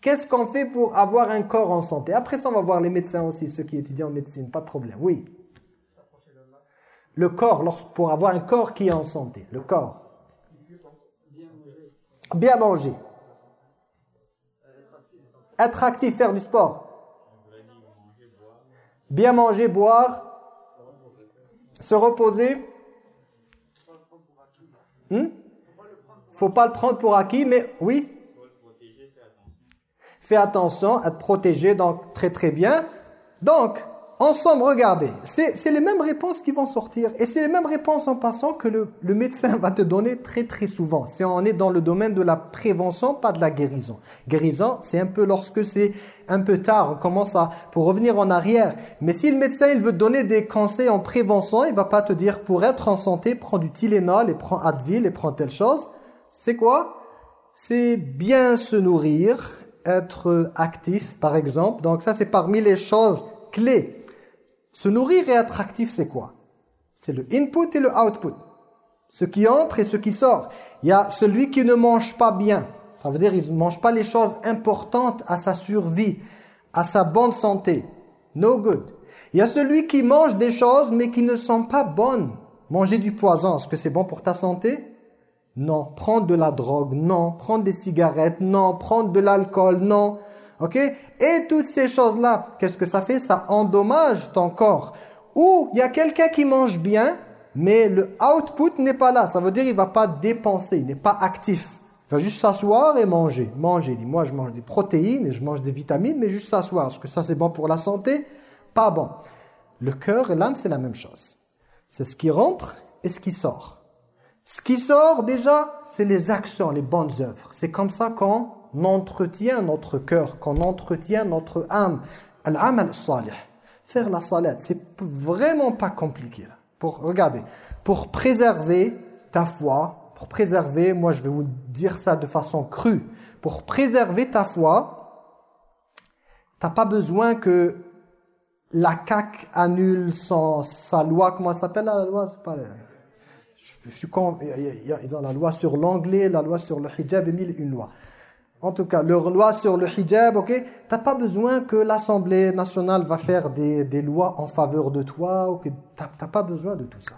Speaker 1: Qu'est-ce qu'on fait pour avoir un corps en santé? Après ça, on va voir les médecins aussi, ceux qui étudient en médecine, pas de problème. Oui. Le corps, pour avoir un corps qui est en santé. Le corps. Bien manger. Être actif, faire du sport. Bien manger, boire, se reposer. Hmm? Faut pas le prendre pour acquis, mais oui. Fais attention, être protégé, donc très très bien. Donc, ensemble, regardez, c'est les mêmes réponses qui vont sortir. Et c'est les mêmes réponses en passant que le, le, médecin (laughs) va te donner très très souvent. Si on est dans le domaine de la prévention, pas de la guérison. Guérison, c'est un peu lorsque c'est un peu tard, on commence à pour revenir en arrière. Mais si le médecin il veut donner des conseils en prévention, il va pas te dire pour être en santé, prends du Tylenol et prends Advil et prends telle chose. C'est quoi? C'est bien se nourrir, être actif par exemple. Donc ça c'est parmi les choses clés se nourrir et être actif, c'est quoi? C'est le input et le output. Ce qui entre et ce qui sort. Il y a celui qui ne mange pas bien. Ça veut dire qu'il ne mange pas les choses importantes à sa survie, à sa bonne santé. No good. Il y a celui qui mange des choses mais qui ne sont pas bonnes. Manger du poison, est-ce que c'est bon pour ta santé? Non. Prendre de la drogue, non. Prendre des cigarettes, non. Prendre de l'alcool, non. Ok? Et toutes ces choses-là, qu'est-ce que ça fait? Ça endommage ton corps. Ou il y a quelqu'un qui mange bien, mais le output n'est pas là. Ça veut dire qu'il ne va pas dépenser, il n'est pas actif. Il va juste s'asseoir et manger. Manger, dit moi je mange des protéines et je mange des vitamines, mais juste s'asseoir. Est-ce que ça c'est bon pour la santé? Pas bon. Le cœur et l'âme c'est la même chose. C'est ce qui rentre et ce qui sort. Ce qui sort déjà, c'est les actions, les bonnes œuvres. C'est comme ça qu'on on entretient notre cœur, qu'on entretient notre âme. Al-amal salih. Faire la salat, c'est vraiment pas compliqué. Pour, regardez, pour préserver ta foi, pour préserver, moi je vais vous dire ça de façon crue, pour préserver ta foi, t'as pas besoin que la CAC annule son, sa loi, comment ça s'appelle la loi? Pas, Je, suis con, ils ont la loi sur l'anglais, la loi sur le hijab et mille une loi. En tout cas, leur loi sur le hijab, ok T'as pas besoin que l'Assemblée nationale va faire des, des, lois en faveur de toi. ok T'as pas besoin de tout ça.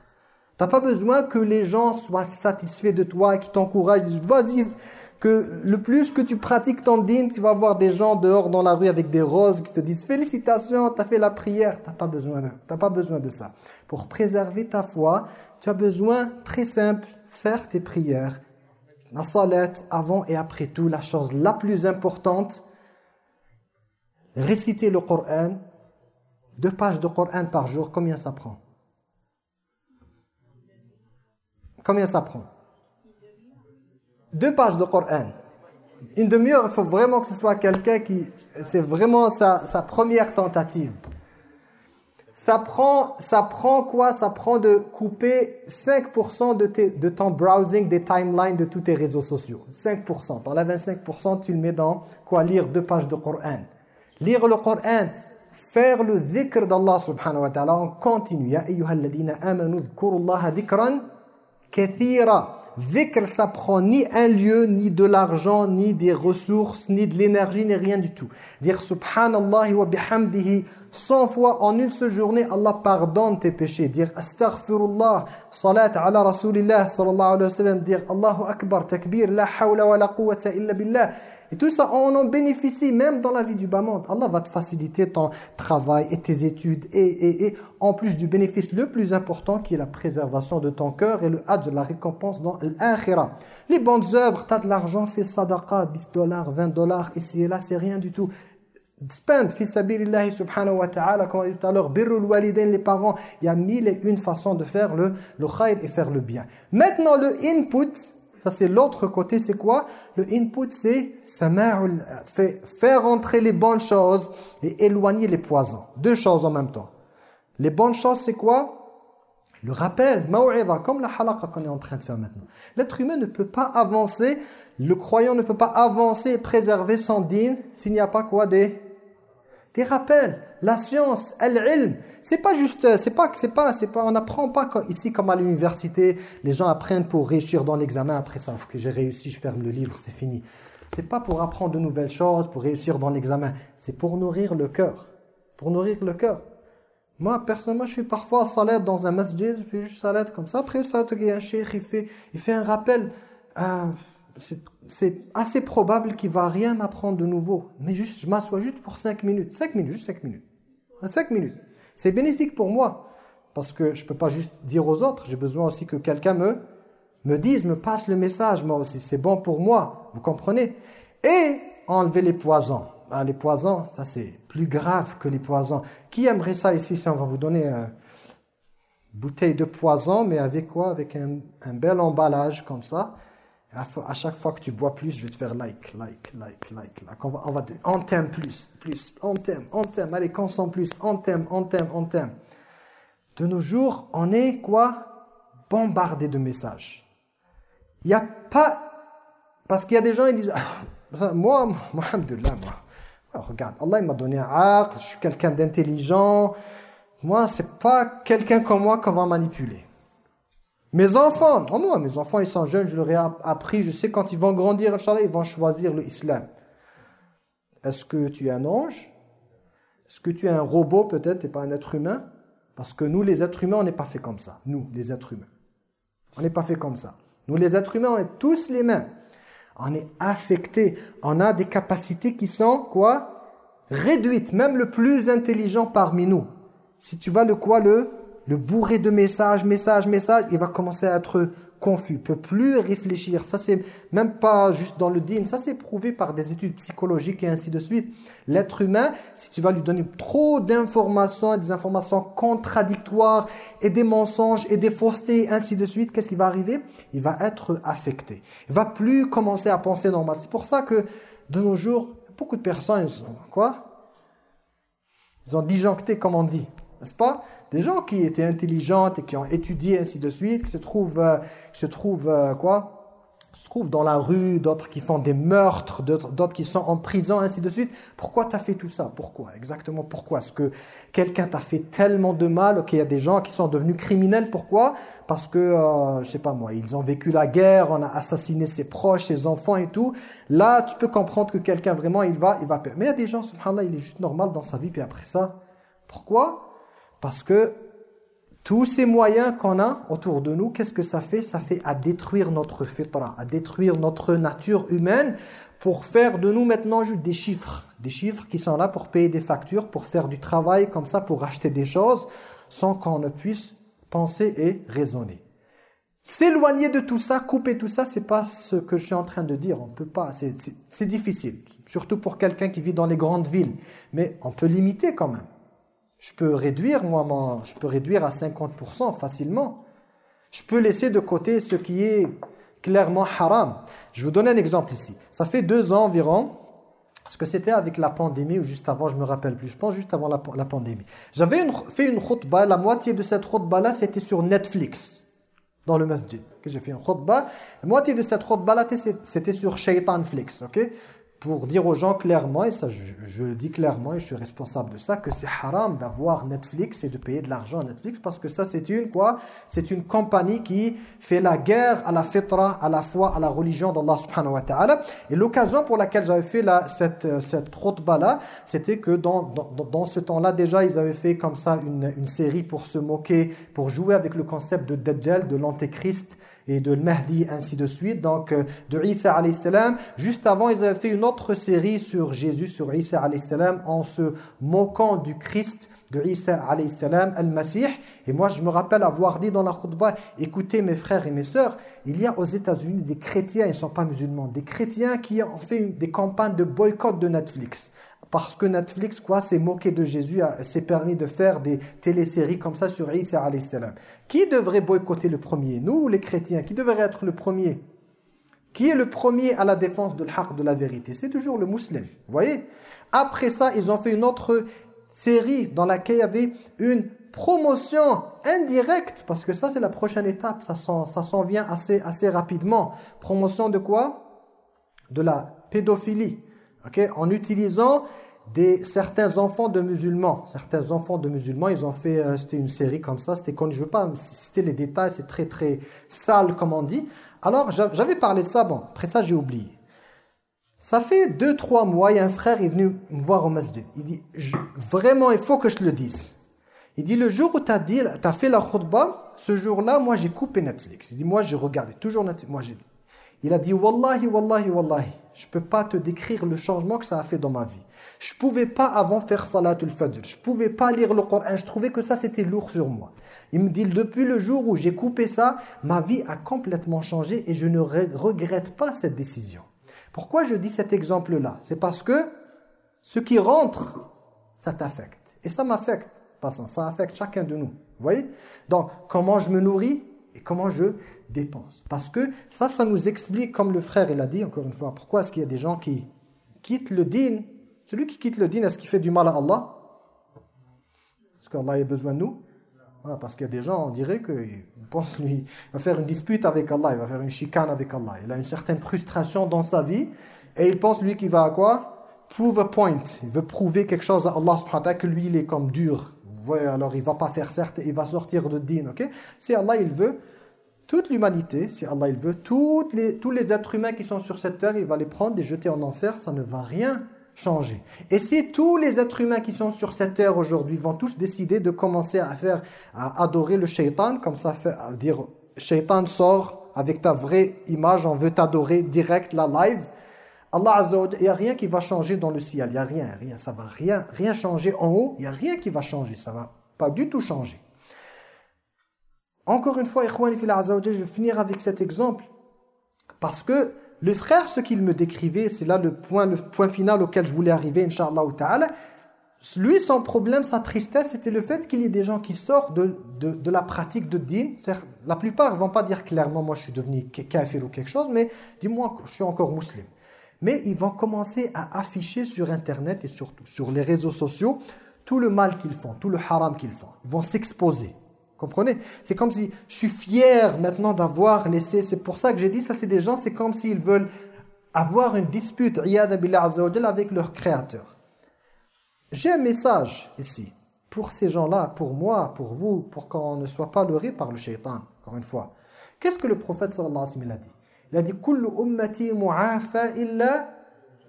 Speaker 1: T'as pas besoin que les gens soient satisfaits de toi et qui t'encouragent. Vas-y, que le plus que tu pratiques ton dîne, tu vas voir des gens dehors dans la rue avec des roses qui te disent « Félicitations, tu as fait la prière. » T'as pas besoin pas besoin de ça. Pour préserver ta foi, tu as besoin, très simple, faire tes prières la salat, avant et après tout, la chose la plus importante, réciter le Coran, deux pages de Coran par jour, combien ça prend? Combien ça prend? Deux pages de Coran. Une demi-heure, il faut vraiment que ce soit quelqu'un qui... C'est vraiment sa, sa première tentative ça prend, ça prend quoi? Ça prend de couper 5% de, de ton browsing des timelines de tous tes réseaux sociaux. 5%. T'enlèves 5%, tu le mets dans quoi? Lire deux pages de Coran. Lire le Coran. Faire le dhikr d'Allah subhanahu wa ta'ala. On continue. Ya ayyuhalladina amanu dhkurullaha dhikran kathira. Dhikr, ça prend ni un lieu, ni de l'argent, ni des ressources, ni de l'énergie, ni rien du tout. Dire subhanallah wa bihamdihi 100 fois en une seule journée, Allah pardonne tes péchés. Dire astaghfirullah, salat ala rasulillah sallallahu alayhi wa sallam, dire Allahu akbar, takbir, la hawla wa la quwwata illa billah. Et tout ça, on en bénéficie même dans la vie du bas monde. Allah va te faciliter ton travail et tes études. Et, et, et en plus du bénéfice le plus important qui est la préservation de ton cœur et le hajj, la récompense dans l'akhira. Les bonnes œuvres, tu as de l'argent, fais sadaqa, 10 dollars, 20 dollars, ici et là, c'est rien du tout spend fi subhanahu wa ta'ala comme on dit tout à l'heure birrul walidain les parents. Il y a mille et une façons de faire le le khair et faire le bien. Maintenant le input ça c'est l'autre côté c'est quoi? Le input c'est faire entrer les bonnes choses et éloigner les poisons. Deux choses en même temps. Les bonnes choses c'est quoi? Le rappel comme la halaqa qu'on est en train de faire maintenant. L'être humain ne peut pas avancer le croyant ne peut pas avancer et préserver son dîne s'il n'y a pas quoi des des rappels, la science, l'ilm. C'est pas juste, euh, c'est pas, c'est pas, c'est pas, on n'apprend pas ici comme à l'université, les gens apprennent pour réussir dans l'examen. Après ça, que j'ai réussi, je ferme le livre, c'est fini. C'est pas pour apprendre de nouvelles choses, pour réussir dans l'examen. C'est pour nourrir le cœur, pour nourrir le cœur. Moi, personnellement, je suis parfois salat dans un masjid, je fais juste salat comme ça. Après, ça, il y a un il fait, il fait un rappel. Euh, c'est assez probable qu'il va rien m'apprendre de nouveau. Mais je m'assois juste pour 5 minutes. 5 minutes, juste 5 minutes. 5 minutes. C'est bénéfique pour moi. Parce que je ne peux pas juste dire aux autres. J'ai besoin aussi que quelqu'un me, me dise, me passe le message. Moi aussi, c'est bon pour moi. Vous comprenez? Et enlever les poisons. Ah, les poisons, ça c'est plus grave que les poisons. Qui aimerait ça ici? Si on va vous donner une bouteille de poison, mais avec quoi? Avec un bel emballage comme ça à chaque fois que tu bois plus, je vais te faire like, like, like, like. like. On, va, on, va on t'aime plus, plus, on t'aime, on t'aime. Allez, consomme plus, on t'aime, on t'aime, on t'aime. De nos jours, on est quoi? Bombardé de messages. Il n'y a pas... Parce qu'il y a des gens qui disent... (laughs) Ah, moi, moi, moi. Oh, regarde, Allah m'a donné un aql, je suis quelqu'un d'intelligent. Moi, c'est pas quelqu'un comme moi qu'on va manipuler. Mes enfants, oh non, mes enfants, ils sont jeunes, je leur ai appris, je sais quand ils vont grandir, ils vont choisir l'islam. Est-ce que tu es un ange? Est-ce que tu es un robot peut-être et pas un être humain? Parce que nous, les êtres humains, on n'est pas fait comme ça. Nous, les êtres humains. On n'est pas fait comme ça. Nous, les êtres humains, on est tous les mêmes. On est affectés. On a des capacités qui sont, quoi? Réduites. Même le plus intelligent parmi nous. Si tu vas le quoi Le le bourré de messages, messages, messages, il va commencer à être confus, peut plus réfléchir. Ça, c'est même pas juste dans le din, ça c'est prouvé par des études psychologiques et ainsi de suite. L'être humain, si tu vas lui donner trop d'informations, des informations contradictoires et des mensonges et des faussetés et ainsi de suite, qu'est-ce qui va arriver? Il va être affecté. Il va plus commencer à penser normal. C'est pour ça que de nos jours, beaucoup de personnes, ils ont quoi? Ils ont disjoncté comme on dit, n'est-ce pas? Des gens qui étaient intelligents et qui ont étudié ainsi de suite, qui se trouvent, euh, se trouvent euh, quoi? Trouvent dans la rue, d'autres qui font des meurtres, d'autres qui sont en prison, ainsi de suite. Pourquoi tu as fait tout ça? Pourquoi? Exactement pourquoi? Est-ce que quelqu'un t'a fait tellement de mal Ok, il y a des gens qui sont devenus criminels? Pourquoi? Parce que, euh, je sais pas moi, ils ont vécu la guerre, on a assassiné ses proches, ses enfants et tout. Là, tu peux comprendre que quelqu'un vraiment, il va, il va perdre. Mais il y a des gens, subhanallah, il est juste normal dans sa vie, puis après ça. Pourquoi? Parce que tous ces moyens qu'on a autour de nous, qu'est-ce que ça fait? Ça fait à détruire notre fitra, à détruire notre nature humaine pour faire de nous maintenant juste des chiffres. Des chiffres qui sont là pour payer des factures, pour faire du travail comme ça, pour acheter des choses, sans qu'on ne puisse penser et raisonner. S'éloigner de tout ça, couper tout ça, c'est pas ce que je suis en train de dire. On peut pas, c'est difficile. Surtout pour quelqu'un qui vit dans les grandes villes. Mais on peut limiter quand même. Je peux réduire, moi, je peux réduire à 50% facilement. Je peux laisser de côté ce qui est clairement haram. Je vous donne un exemple ici. Ça fait deux ans environ, parce que c'était avec la pandémie ou juste avant, je me rappelle plus. Je pense juste avant la, pandémie. J'avais fait une khutbah, la moitié de cette khutbah-là, c'était sur Netflix, dans le masjid. Que j'ai fait une khutbah. La moitié de cette khutbah-là, c'était sur Shaitanflix, ok? Pour dire aux gens clairement, et ça je, le dis clairement et je suis responsable de ça, que c'est haram d'avoir Netflix et de payer de l'argent à Netflix parce que ça c'est une quoi? C'est une compagnie qui fait la guerre à la fitra, à la foi, à la religion d'Allah subhanahu wa ta'ala. Et l'occasion pour laquelle j'avais fait la, cette, euh, cette là, c'était que dans, dans, dans ce temps-là déjà ils avaient fait comme ça une, une série pour se moquer, pour jouer avec le concept de Dajjal, de l'antéchrist et de Mahdi, ainsi de suite. Donc, euh, de Isa alayhi salam. Juste avant, ils avaient fait une autre série sur Jésus, sur Isa alayhi salam, en se moquant du Christ, de Isa alayhi salam, al-Masih. Et moi, je me rappelle avoir dit dans la khutbah, écoutez mes frères et mes sœurs, il y a aux États-Unis des chrétiens, ils ne sont pas musulmans, des chrétiens qui ont fait des campagnes de boycott de Netflix parce que Netflix quoi s'est moqué de Jésus, s'est permis de faire des téléséries comme ça sur Isa alayhi. Qui devrait boycotter le premier? Nous ou les chrétiens Qui devrait être le premier? Qui est le premier à la défense de l'haq, de la vérité? C'est toujours le musulman. Vous voyez? Après ça, ils ont fait une autre série dans laquelle il y avait une promotion indirecte, parce que ça c'est la prochaine étape, ça s'en vient assez, assez rapidement. Promotion de quoi? De la pédophilie. En utilisant des, certains enfants de musulmans. Certains enfants de musulmans, ils ont fait, euh, c'était une série comme ça, c'était quand je veux pas citer les détails, c'est très très sale comme on dit. Alors j'avais parlé de ça, bon, après ça j'ai oublié. Ça fait deux, trois mois, il y a un frère est venu me voir au masjid. Il dit, vraiment il faut que je le dise. Il dit, le jour où tu as, as fait la khutbah, ce jour-là, moi j'ai coupé Netflix. Il dit, moi j'ai regardé toujours Netflix. Moi, il a dit, Wallahi, Wallahi, Wallahi, je ne peux pas te décrire le changement que ça a fait dans ma vie. Je pouvais pas avant faire salatul fajr. Je pouvais pas lire le Coran. Je trouvais que ça c'était lourd sur moi. Il me dit depuis le jour où j'ai coupé ça, ma vie a complètement changé et je ne regrette pas cette décision. Pourquoi je dis cet exemple-là? C'est parce que ce qui rentre, ça t'affecte. Et ça m'affecte. Ça affecte chacun de nous. Vous voyez? Donc, comment je me nourris et comment je dépense. Parce que ça, ça nous explique, comme le frère il a dit, encore une fois, pourquoi est-ce qu'il y a des gens qui quittent le din celui qui quitte le din, est-ce qu'il fait du mal à Allah? Est-ce qu'Allah a besoin de nous Parce qu'il y a des gens, on dirait qu'il pense lui, il va faire une dispute avec Allah, il va faire une chicane avec Allah. Il a une certaine frustration dans sa vie et il pense lui qu'il va à quoi? Prove a point. Il veut prouver quelque chose à Allah subhanahu que lui il est comme dur. Vous alors il va pas faire certes, il va sortir de din, ok? Si Allah il veut, toute l'humanité, si Allah il veut, toutes les, tous les êtres humains qui sont sur cette terre, il va les prendre, les jeter en enfer, ça ne va rien changer. Et si tous les êtres humains qui sont sur cette terre aujourd'hui vont tous décider de commencer à faire, à adorer le shaitan, comme ça fait à dire, shaitan sort avec ta vraie image, on veut t'adorer direct, la live, Allah Azza il n'y a rien qui va changer dans le ciel, il n'y a rien, rien, ça va rien, rien changer en haut, il n'y a rien qui va changer, ça va pas du tout changer. Encore une fois, je vais finir avec cet exemple, parce que le frère, ce qu'il me décrivait, c'est là le point, le point final auquel je voulais arriver, Inch'Allah ta'ala. Lui, son problème, sa tristesse, c'était le fait qu'il y ait des gens qui sortent de, la pratique de din. La plupart ne vont pas dire clairement, moi je suis devenu kafir ou quelque chose, mais dis-moi, je suis encore musulman. Mais ils vont commencer à afficher sur Internet et surtout sur les réseaux sociaux tout le mal qu'ils font, tout le haram qu'ils font. Ils vont s'exposer Comprenez? C'est comme si je suis fier maintenant d'avoir laissé. C'est pour ça que j'ai dit ça, c'est des gens, c'est comme s'ils veulent avoir une dispute avec leur créateur. J'ai un message ici pour ces gens-là, pour moi, pour vous, pour qu'on ne soit pas leurré par le shaitan, encore une fois. Qu'est-ce que le prophète sallallahu alayhi wa sallam a dit? Il a dit « Kullu ummati illa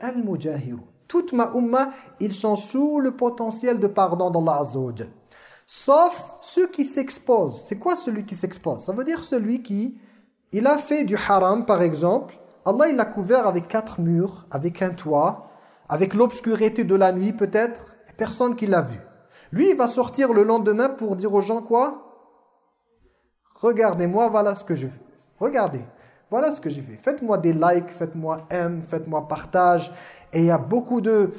Speaker 1: al-mujahiru » Toute ma umma, ils sont sous le potentiel de pardon d'Allah Azza Sauf ceux qui s'exposent. C'est quoi celui qui s'expose? Ça veut dire celui qui, il a fait du haram par exemple. Allah il l'a couvert avec quatre murs, avec un toit, avec l'obscurité de la nuit peut-être. Personne qui l'a vu. Lui il va sortir le lendemain pour dire aux gens quoi? Regardez-moi, voilà ce que je fais. Regardez, voilà ce que j'ai fait. Faites-moi des likes, faites-moi aime, faites-moi partage. Et il y a beaucoup de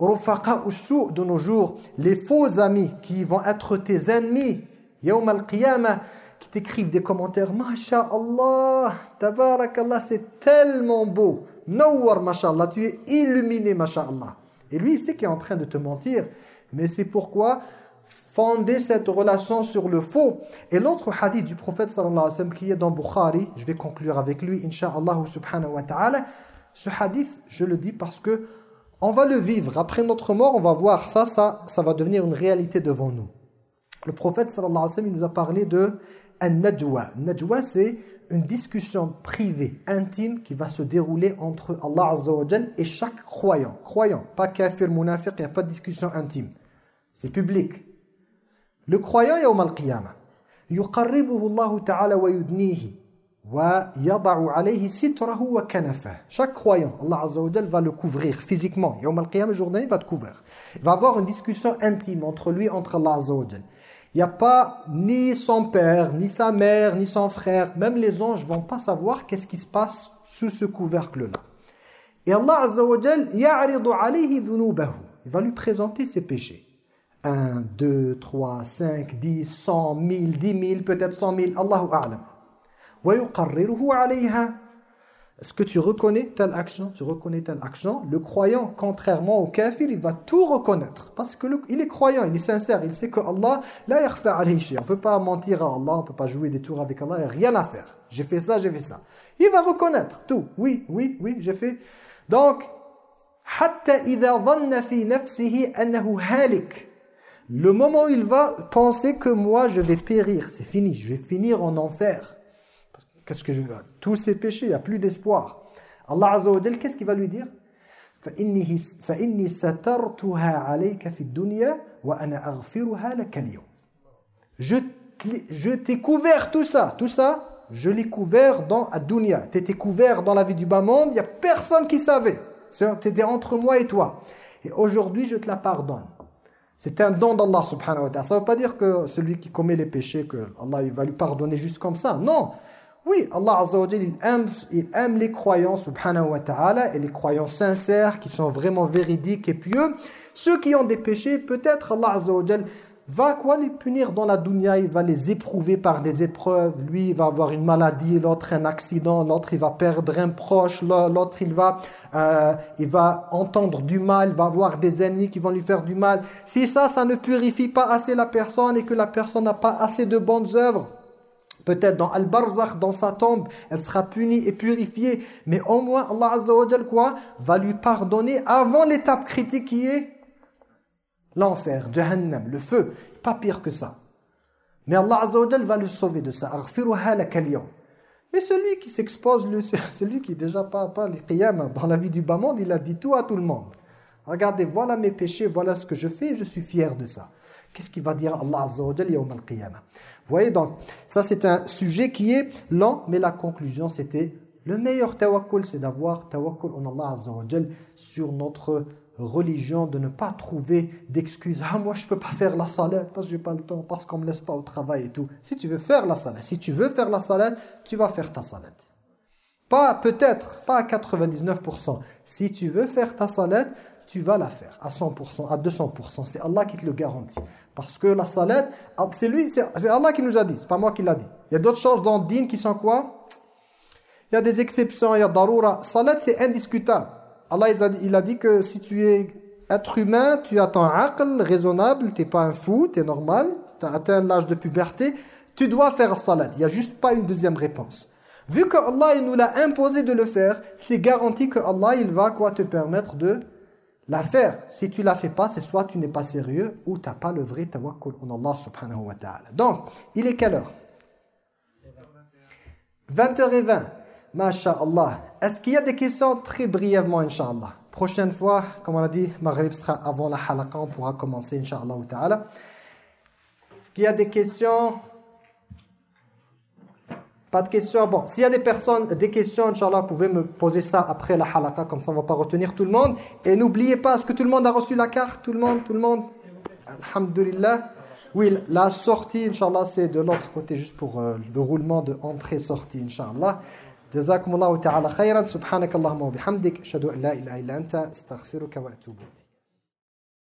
Speaker 1: rufaqa ou de nos jours, les faux amis qui vont être tes ennemis, yawm al-qiyamah, qui t'écrivent des commentaires, Masha'Allah, tabarakallah, c'est tellement beau. Nawar, Masha'Allah, tu es illuminé, Masha'Allah. Et lui, il sait qu'il est en train de te mentir. Mais c'est pourquoi fonder cette relation sur le faux. Et l'autre hadith du prophète sallallahu alayhi wa qui est dans Bukhari, je vais conclure avec lui, insha'Allah subhanahu wa ta'ala. Ce hadith, je le dis parce que on va le vivre. Après notre mort, on va voir ça, ça, ça va devenir une réalité devant nous. Le prophète sallallahu alayhi wa sallam, il nous a parlé de un-najwa. Najwa, c'est une discussion privée, intime, qui va se dérouler entre Allah Azza et chaque croyant. Croyant, pas kafir, munafiq, il n'y a pas de discussion intime. C'est public. Le croyant, yawm al-qiyamah, Allah ta'ala wa yudnihi. Chaque croyant, Allah Azza wa va le couvrir physiquement. Journée, il va te couvrir. Il va avoir une discussion intime entre lui, entre Allah Azza wa Il n'y a pas ni son père, ni sa mère, ni son frère. Même les anges ne vont pas savoir qu'est-ce qui se passe sous ce couvercle-là. Et Allah Azza wa Il va lui présenter ses péchés. 1, 2, 3, 5, 10, 100, 1000, 10 000, peut-être 100 000, Allahu A'lam. Est-ce que tu reconnais telle action? Tu reconnais telle action? Le croyant, contrairement au kafir, il va tout reconnaître. Parce qu'il est croyant, il est sincère. Il sait que Allah, la On ne peut pas mentir à Allah, on ne peut pas jouer des tours avec Allah. Il n'y a rien à faire. J'ai fait ça, j'ai fait ça. Il va reconnaître tout. Oui, oui, oui, j'ai fait. Donc, Le moment où il va penser que moi, je vais périr. C'est fini, je vais finir en enfer. Qu'est-ce que je veux Tous ces péchés, il n'y a plus d'espoir. Allah Azza wa qu'est-ce qu'il va lui dire فإني سترتها عليك في الدنيا وأنا أغفرها لك اليوم Je, je t'ai couvert tout ça, tout ça, je l'ai couvert dans la dunya. Tu étais couvert dans la vie du bas monde, il n'y a personne qui savait. C'était entre moi et toi. Et aujourd'hui, je te la pardonne. C'est un don d'Allah subhanahu wa ta'ala. Ça ne veut pas dire que celui qui commet les péchés, que Allah il va lui pardonner juste comme ça. Non. Oui, Allah Azza wa il aime, il aime les croyants, subhanahu wa ta'ala, et les croyants sincères, qui sont vraiment véridiques et pieux. Ceux qui ont des péchés, peut-être Allah Azza wa va quoi les punir dans la dunya, il va les éprouver par des épreuves. Lui, il va avoir une maladie, l'autre un accident, l'autre il va perdre un proche, l'autre il va euh, il va entendre du mal, il va avoir des ennemis qui vont lui faire du mal. Si ça, ça ne purifie pas assez la personne et que la personne n'a pas assez de bonnes œuvres, Peut-être dans Al-Barzakh, dans sa tombe, elle sera punie et purifiée. Mais au moins, Allah Va lui pardonner avant l'étape critique qui est l'enfer, Jahannam, le feu. Pas pire que ça. Mais Allah va le sauver de ça. Mais celui qui s'expose, (laughs) celui qui déjà pas, pas les qiyam dans la vie du bas monde, il a dit tout à tout le monde. Regardez, voilà mes péchés, voilà ce que je fais, je suis fier de ça. Qu'est-ce qu'il va dire Allah Azza wa Jalla al-qiyamah? Vous voyez donc, ça c'est un sujet qui est lent, mais la conclusion c'était le meilleur tawakkul, c'est d'avoir tawakkul en Allah Azza wa Jalla sur notre religion, de ne pas trouver d'excuses. Ah, moi je peux pas faire la salat parce que j'ai pas le temps, parce qu'on me laisse pas au travail et tout. Si tu veux faire la salat, si tu veux faire la salat, tu vas faire ta salat. Pas peut-être, pas à 99%. Si tu veux faire ta salat, tu vas la faire à 100%, à 200%. C'est Allah qui te le garantit. Parce que la salat, c'est lui, c'est Allah qui nous a dit, c'est pas moi qui l'a dit. Il y a d'autres choses dans le qui sont quoi? Il y a des exceptions, il y a darura. Salat, c'est indiscutable. Allah, il a, dit, que si tu es être humain, tu as ton aql raisonnable, tu n'es pas un fou, tu es normal, tu as atteint l'âge de puberté, tu dois faire salat. Il n'y a juste pas une deuxième réponse. Vu que Allah il nous l'a imposé de le faire, c'est garanti que Allah il va quoi te permettre de la faire. Si tu la fais pas, c'est soit tu n'es pas sérieux ou tu n'as pas le vrai tawakkul en Allah subhanahu wa ta'ala. Donc, il est quelle heure? 20h20. Masha'Allah. Est-ce qu'il y a des questions? Très brièvement, Inch'Allah Prochaine fois, comme on a dit, Maghrib sera avant la halaqa, on pourra commencer, Inch'Allah ta'ala. Est-ce qu'il y a des questions? Pas de questions Bon, s'il y a des personnes, des questions, Inch'Allah, vous pouvez me poser ça après la halaqa, comme ça on ne va pas retenir tout le monde. Et n'oubliez pas, est-ce que tout le monde a reçu la carte Tout le monde Tout le monde Alhamdulillah. Oui, la sortie, Inch'Allah, c'est de l'autre côté, juste pour euh, le roulement de entrée-sortie, Inch'Allah. جزاكم الله تعالى خيرا سبحانك اللهم وبحمدك اشهد ان لا اله الا انت استغفرك واتوب